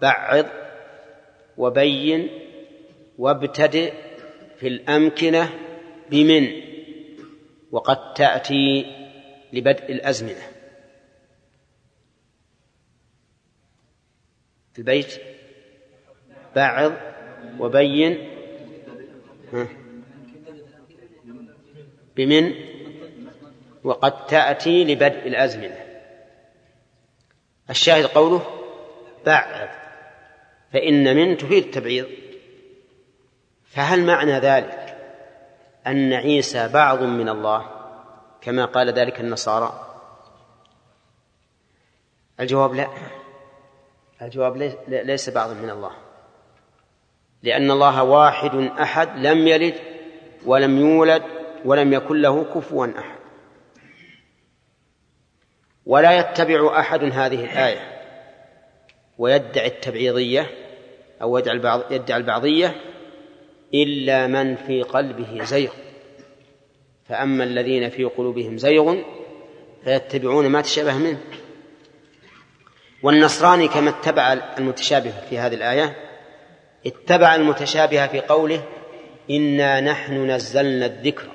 بعض وبين وابتدئ في الأمكنة بمن؟ وقد تأتي لبدء الأزمنة. البيت بعض وبين. بمن؟ وقد تأتي لبدء الأزمنة. الشاهد قوله بعض. فإن من تفيد التبعيض. فهل معنى ذلك أن عيسى بعض من الله كما قال ذلك النصارى؟ الجواب لا. الجواب ليس بعض من الله. لأن الله واحد أحد لم يلد ولم يولد ولم يكن له كفوا أحد. ولا يتبع أحد هذه الآية. ويدعي التبعيضية أو يدعي البعض يدعي البعضية إلا من في قلبه زيغ. فأما الذين في قلوبهم زيغ فيتبعون ما تشابه منه. والنصراني كما اتبع المتشابه في هذه الآية اتبع المتشابه في قوله إنا نحن نزلنا الذكر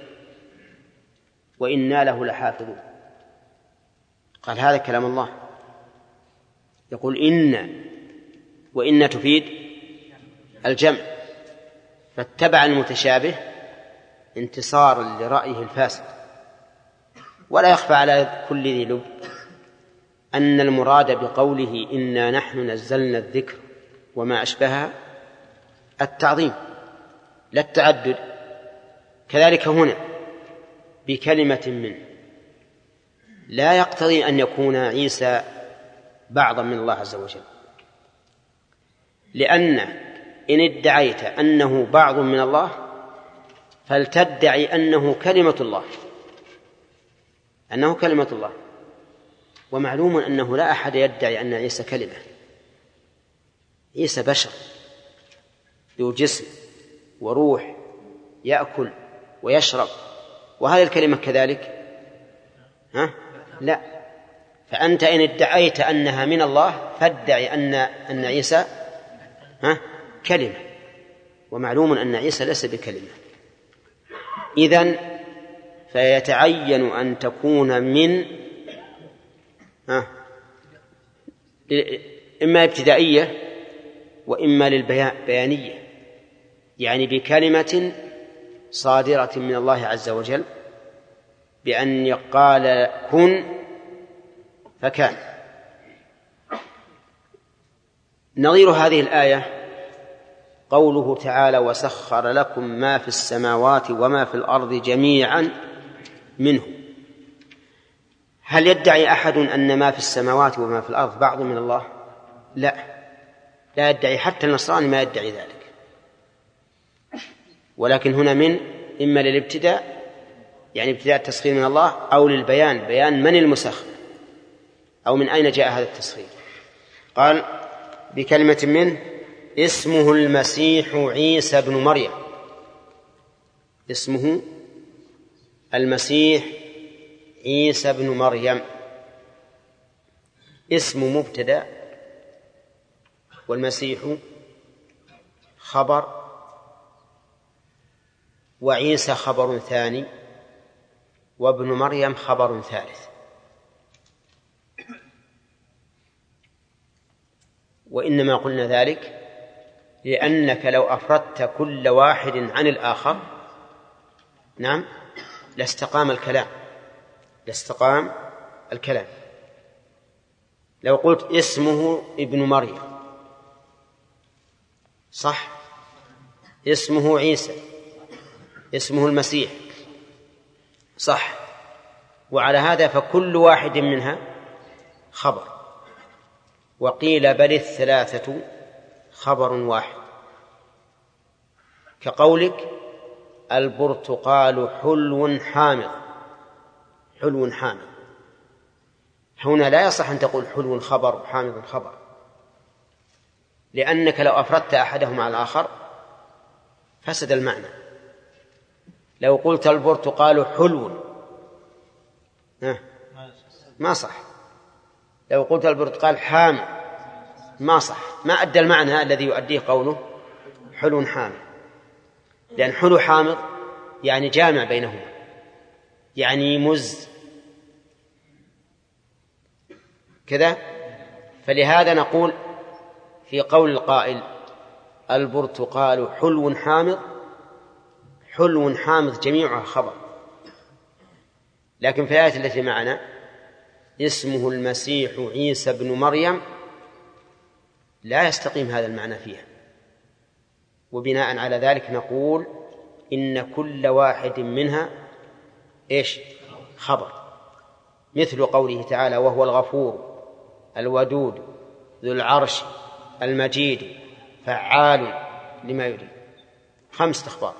وإنا له لحافظون. قال هذا كلام الله. يقول إن وإن تفيد الجمع. فاتبع المتشابه انتصارا لرأيه الفاسد. ولا يخفى على كل ذي لب أن المراد بقوله إنا نحن نزلنا الذكر وما أشبهها التعظيم لا التعدد. كذلك هنا بكلمة منه لا يقتضي أن يكون عيسى بعضا من الله عز وجل لأن إن ادعيت أنه بعض من الله فلتدعي أنه كلمة الله. أنه كلمة الله. ومعلوم أنه لا أحد يدعي أن عيسى كلمة. عيسى بشر ذو جسم وروح يأكل ويشرب. وهذه الكلمة كذلك؟ ها؟ لا. فأنت إن ادعيت أنها من الله فادعي أن أن عيسى ها؟ كلمة. ومعلوم أن عيسى ليس بكلمة. إذن فيتعين أن تكون من ها إما ابتدائية وإما للبيانية. يعني بكلمة صادرة من الله عز وجل بأن يقال كن فكان. نظير هذه الآية قوله تعالى وسخر لكم ما في السماوات وما في الأرض جميعا منه. هل يدعي أحد أن ما في السماوات وما في الأرض بعض من الله؟ لا. لا يدعي حتى النصراني ما يدعي ذلك. ولكن هنا من؟ إما للابتداء يعني ابتداء التسخير من الله أو للبيان. بيان من المسخر؟ أو من أين جاء هذا التسخير؟ قال بكلمة منه اسمه المسيح عيسى بن مريم. اسمه المسيح عيسى بن مريم. اسم مبتدأ والمسيح خبر وعيسى خبر ثاني وابن مريم خبر ثالث. وإنما قلنا ذلك لأنك لو أفردت كل واحد عن الآخر نعم لاستقام الكلام لاستقام الكلام. لو قلت اسمه ابن مريم صح؟ اسمه عيسى اسمه المسيح صح؟ وعلى هذا فكل واحد منها خبر. وقيل بل الثلاثة خبر واحد. كقولك البرتقال حلو حامض. حلو حامض. هنا لا يصح أن تقول حلو خبر وحامض خبر. لأنك لو أفردت أحدهما على الآخر فسد المعنى. لو قلت البرتقال حلو ما صح. لو قلت البرتقال حامض ما صح. ما أدى المعنى الذي يؤديه قوله حلو حامض لأن حلو حامض يعني جامع بينهما. يعني مز. كذا. فلهذا نقول في قول القائل البرتقال حلو حامض حلو حامض جميعها خبر لكن في الآية التي معنا اسمه المسيح عيسى بن مريم لا يستقيم هذا المعنى فيها. وبناء على ذلك نقول إن كل واحد منها إيش؟ خبر. مثل قوله تعالى وهو الغفور الودود ذو العرش المجيد فعال لما يريد. خمسة أخبار.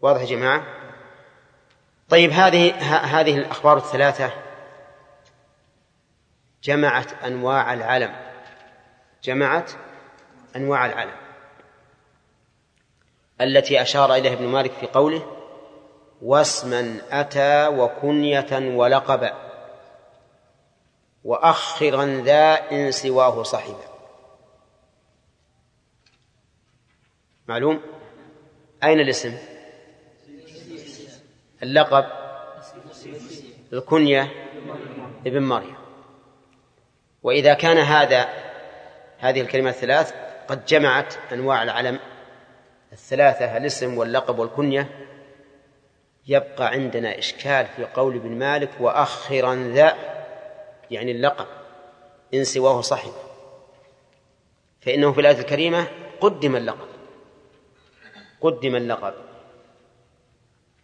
واضح يا جماعة؟ طيب هذه هذه الأخبار الثلاثة جمعت أنواع العلم. جمعت أنواع العلم. التي أشار إليها ابن مالك في قوله واسما أتى وكنية ولقبا وأخرا ذا إن سواه صحبا. معلوم؟ أين الاسم؟ اللقب الكنية ابن مريم. وإذا كان هذا هذه الكلمات الثلاث قد جمعت أنواع العلم. الثلاثة الاسم واللقب والكنية. يبقى عندنا إشكال في قول ابن مالك وأخرا ذا يعني اللقب إن سواه صحب فإنه في الآية الكريمة قدم اللقب. قدم اللقب.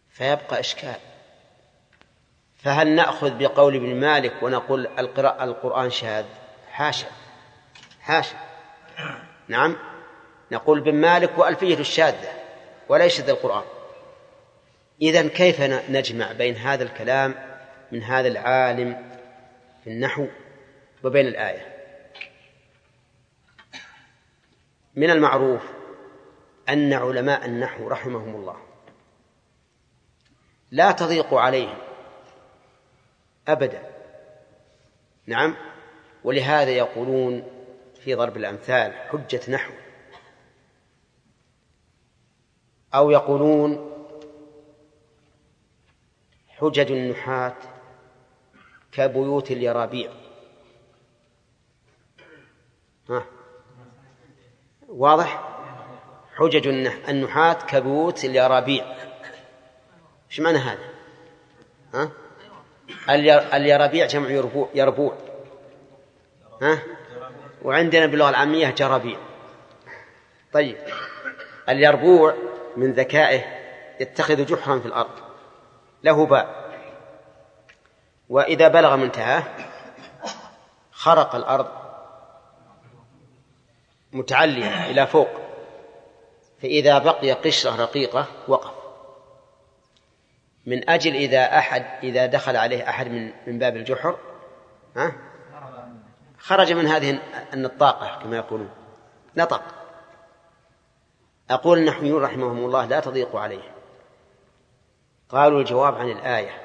فيبقى إشكال. فهل نأخذ بقول ابن مالك ونقول القراءة القرآن شاذ؟ حاشا. حاشا نعم. نقول ابن مالك وألفية الشاذة ولا يشذ القرآن. إذا كيف نجمع بين هذا الكلام من هذا العالم في النحو وبين الآية؟ من المعروف أن علماء النحو رحمهم الله لا تضيق عليهم أبدا. نعم. ولهذا يقولون في ضرب الأمثال حجة نحو. أو يقولون حجج النحاة كبيوت اليرابيع. ها؟ واضح؟ حجج النحاة كبيوت اليرابيع. إيش معنى هذا؟ ها؟ اليرابيع جمع يربوع يربوع. ها؟ وعندنا باللغة العامية جرابيع. طيب اليربوع من ذكائه يتخذ جحرا في الأرض. له باء. وإذا بلغ منتهاه خرق الأرض متعلية إلى فوق. فإذا بقي قشرة رقيقة وقف. من أجل إذا أحد إذا دخل عليه أحد من من باب الجحر ها خرج من هذه النطاقة كما يقولون. نطق. أقول النحويون رحمهم الله لا تضيق عليه. قالوا الجواب عن الآية.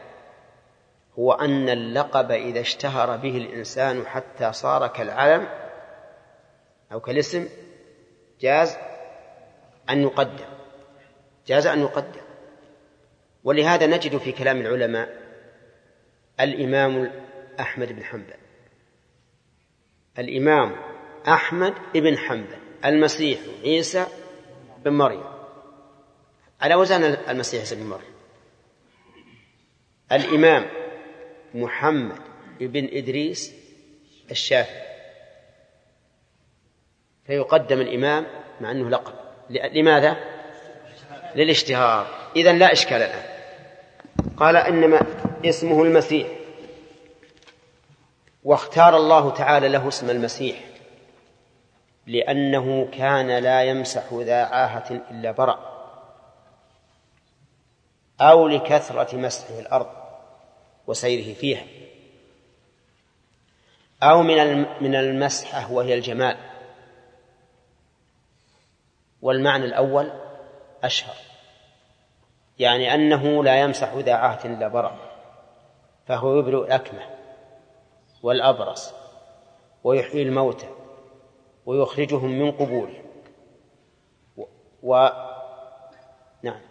هو أن اللقب إذا اشتهر به الإنسان حتى صار كالعلم أو كالاسم جاز أن يقدم. جاز أن يقدم. ولهذا نجد في كلام العلماء الإمام أحمد بن حنبل الإمام أحمد بن حنبل المسيح عيسى بن مريم. على وزن المسيح عيسى بن مريم. الإمام محمد بن إدريس الشافعي. فيقدم الإمام مع أنه لقب. لماذا؟ للاشتهار. إذا لا إشكال الآن. قال إنما اسمه المسيح. واختار الله تعالى له اسم المسيح لأنه كان لا يمسح ذا عاهة إلا برأ أو لكثرة مسحه الأرض وسيره فيها أو من من المسحة وهي الجمال. والمعنى الأول أشهر يعني أنه لا يمسح ذا عهد إلا برأ فهو يبرئ الأكمة. والأبرص ويحيي الموتى ويخرجهم من قبورهم و نعم.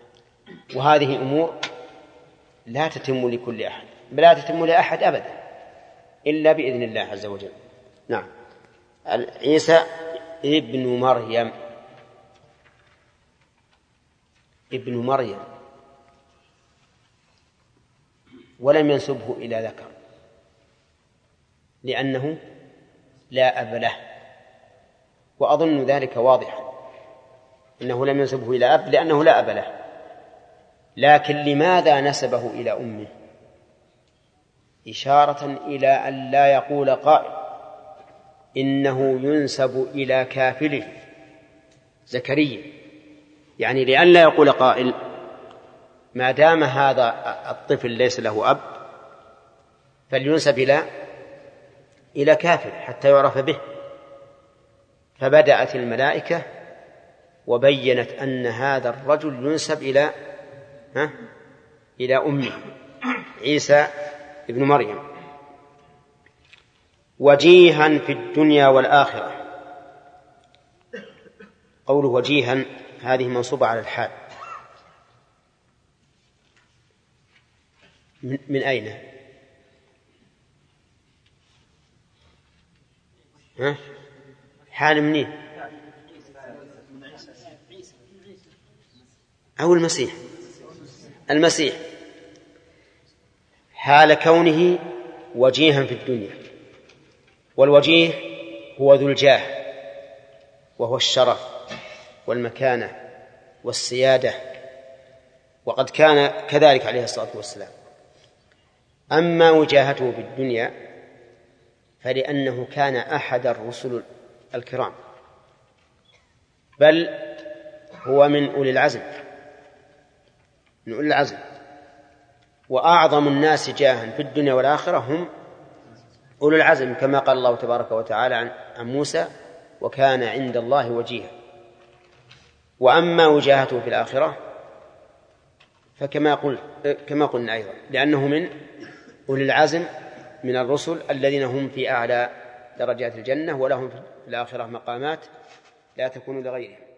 وهذه أمور لا تتم لكل أحد لا تتم لأحد أبدا إلا بإذن الله عز وجل. نعم. عيسى ابن مريم. ابن مريم. ولم ينسبه إلى ذكر. لأنه لا أب له. وأظن ذلك واضحا أنه لم ينسبه إلى أب لأنه لا أب له. لكن لماذا نسبه إلى أمه؟ إشارة إلى أن لا يقول قائل إنه ينسب إلى كافله. زكريا. يعني لئلا يقول قائل ما دام هذا الطفل ليس له أب فلينسب إلى إلى كافر حتى يعرف به. فبدأت الملائكة وبينت أن هذا الرجل ينسب إلى ها؟ إلى أمه عيسى ابن مريم. وجيها في الدنيا والآخرة. قوله وجيها هذه منصوبة على الحال. من, من أين؟ حال منين؟ أو المسيح. المسيح. حال كونه وجيها في الدنيا. والوجيه هو ذو الجاه وهو الشرف والمكانة والسيادة وقد كان كذلك عليه الصلاة والسلام. أما وجاهته في الدنيا فلأنه كان أحد الرسل الكرام. بل هو من أولي العزم من أولي العزم. وأعظم الناس جاها في الدنيا والآخرة هم أولو العزم كما قال الله تبارك وتعالى عن موسى وكان عند الله وجيها وأما وجاهته في الآخرة فكما قلت كما قلنا أيضا لأنه من أولي العزم من الرسل الذين هم في أعلى درجات الجنة ولهم في الآخرة مقامات لا تكون لغيرهم.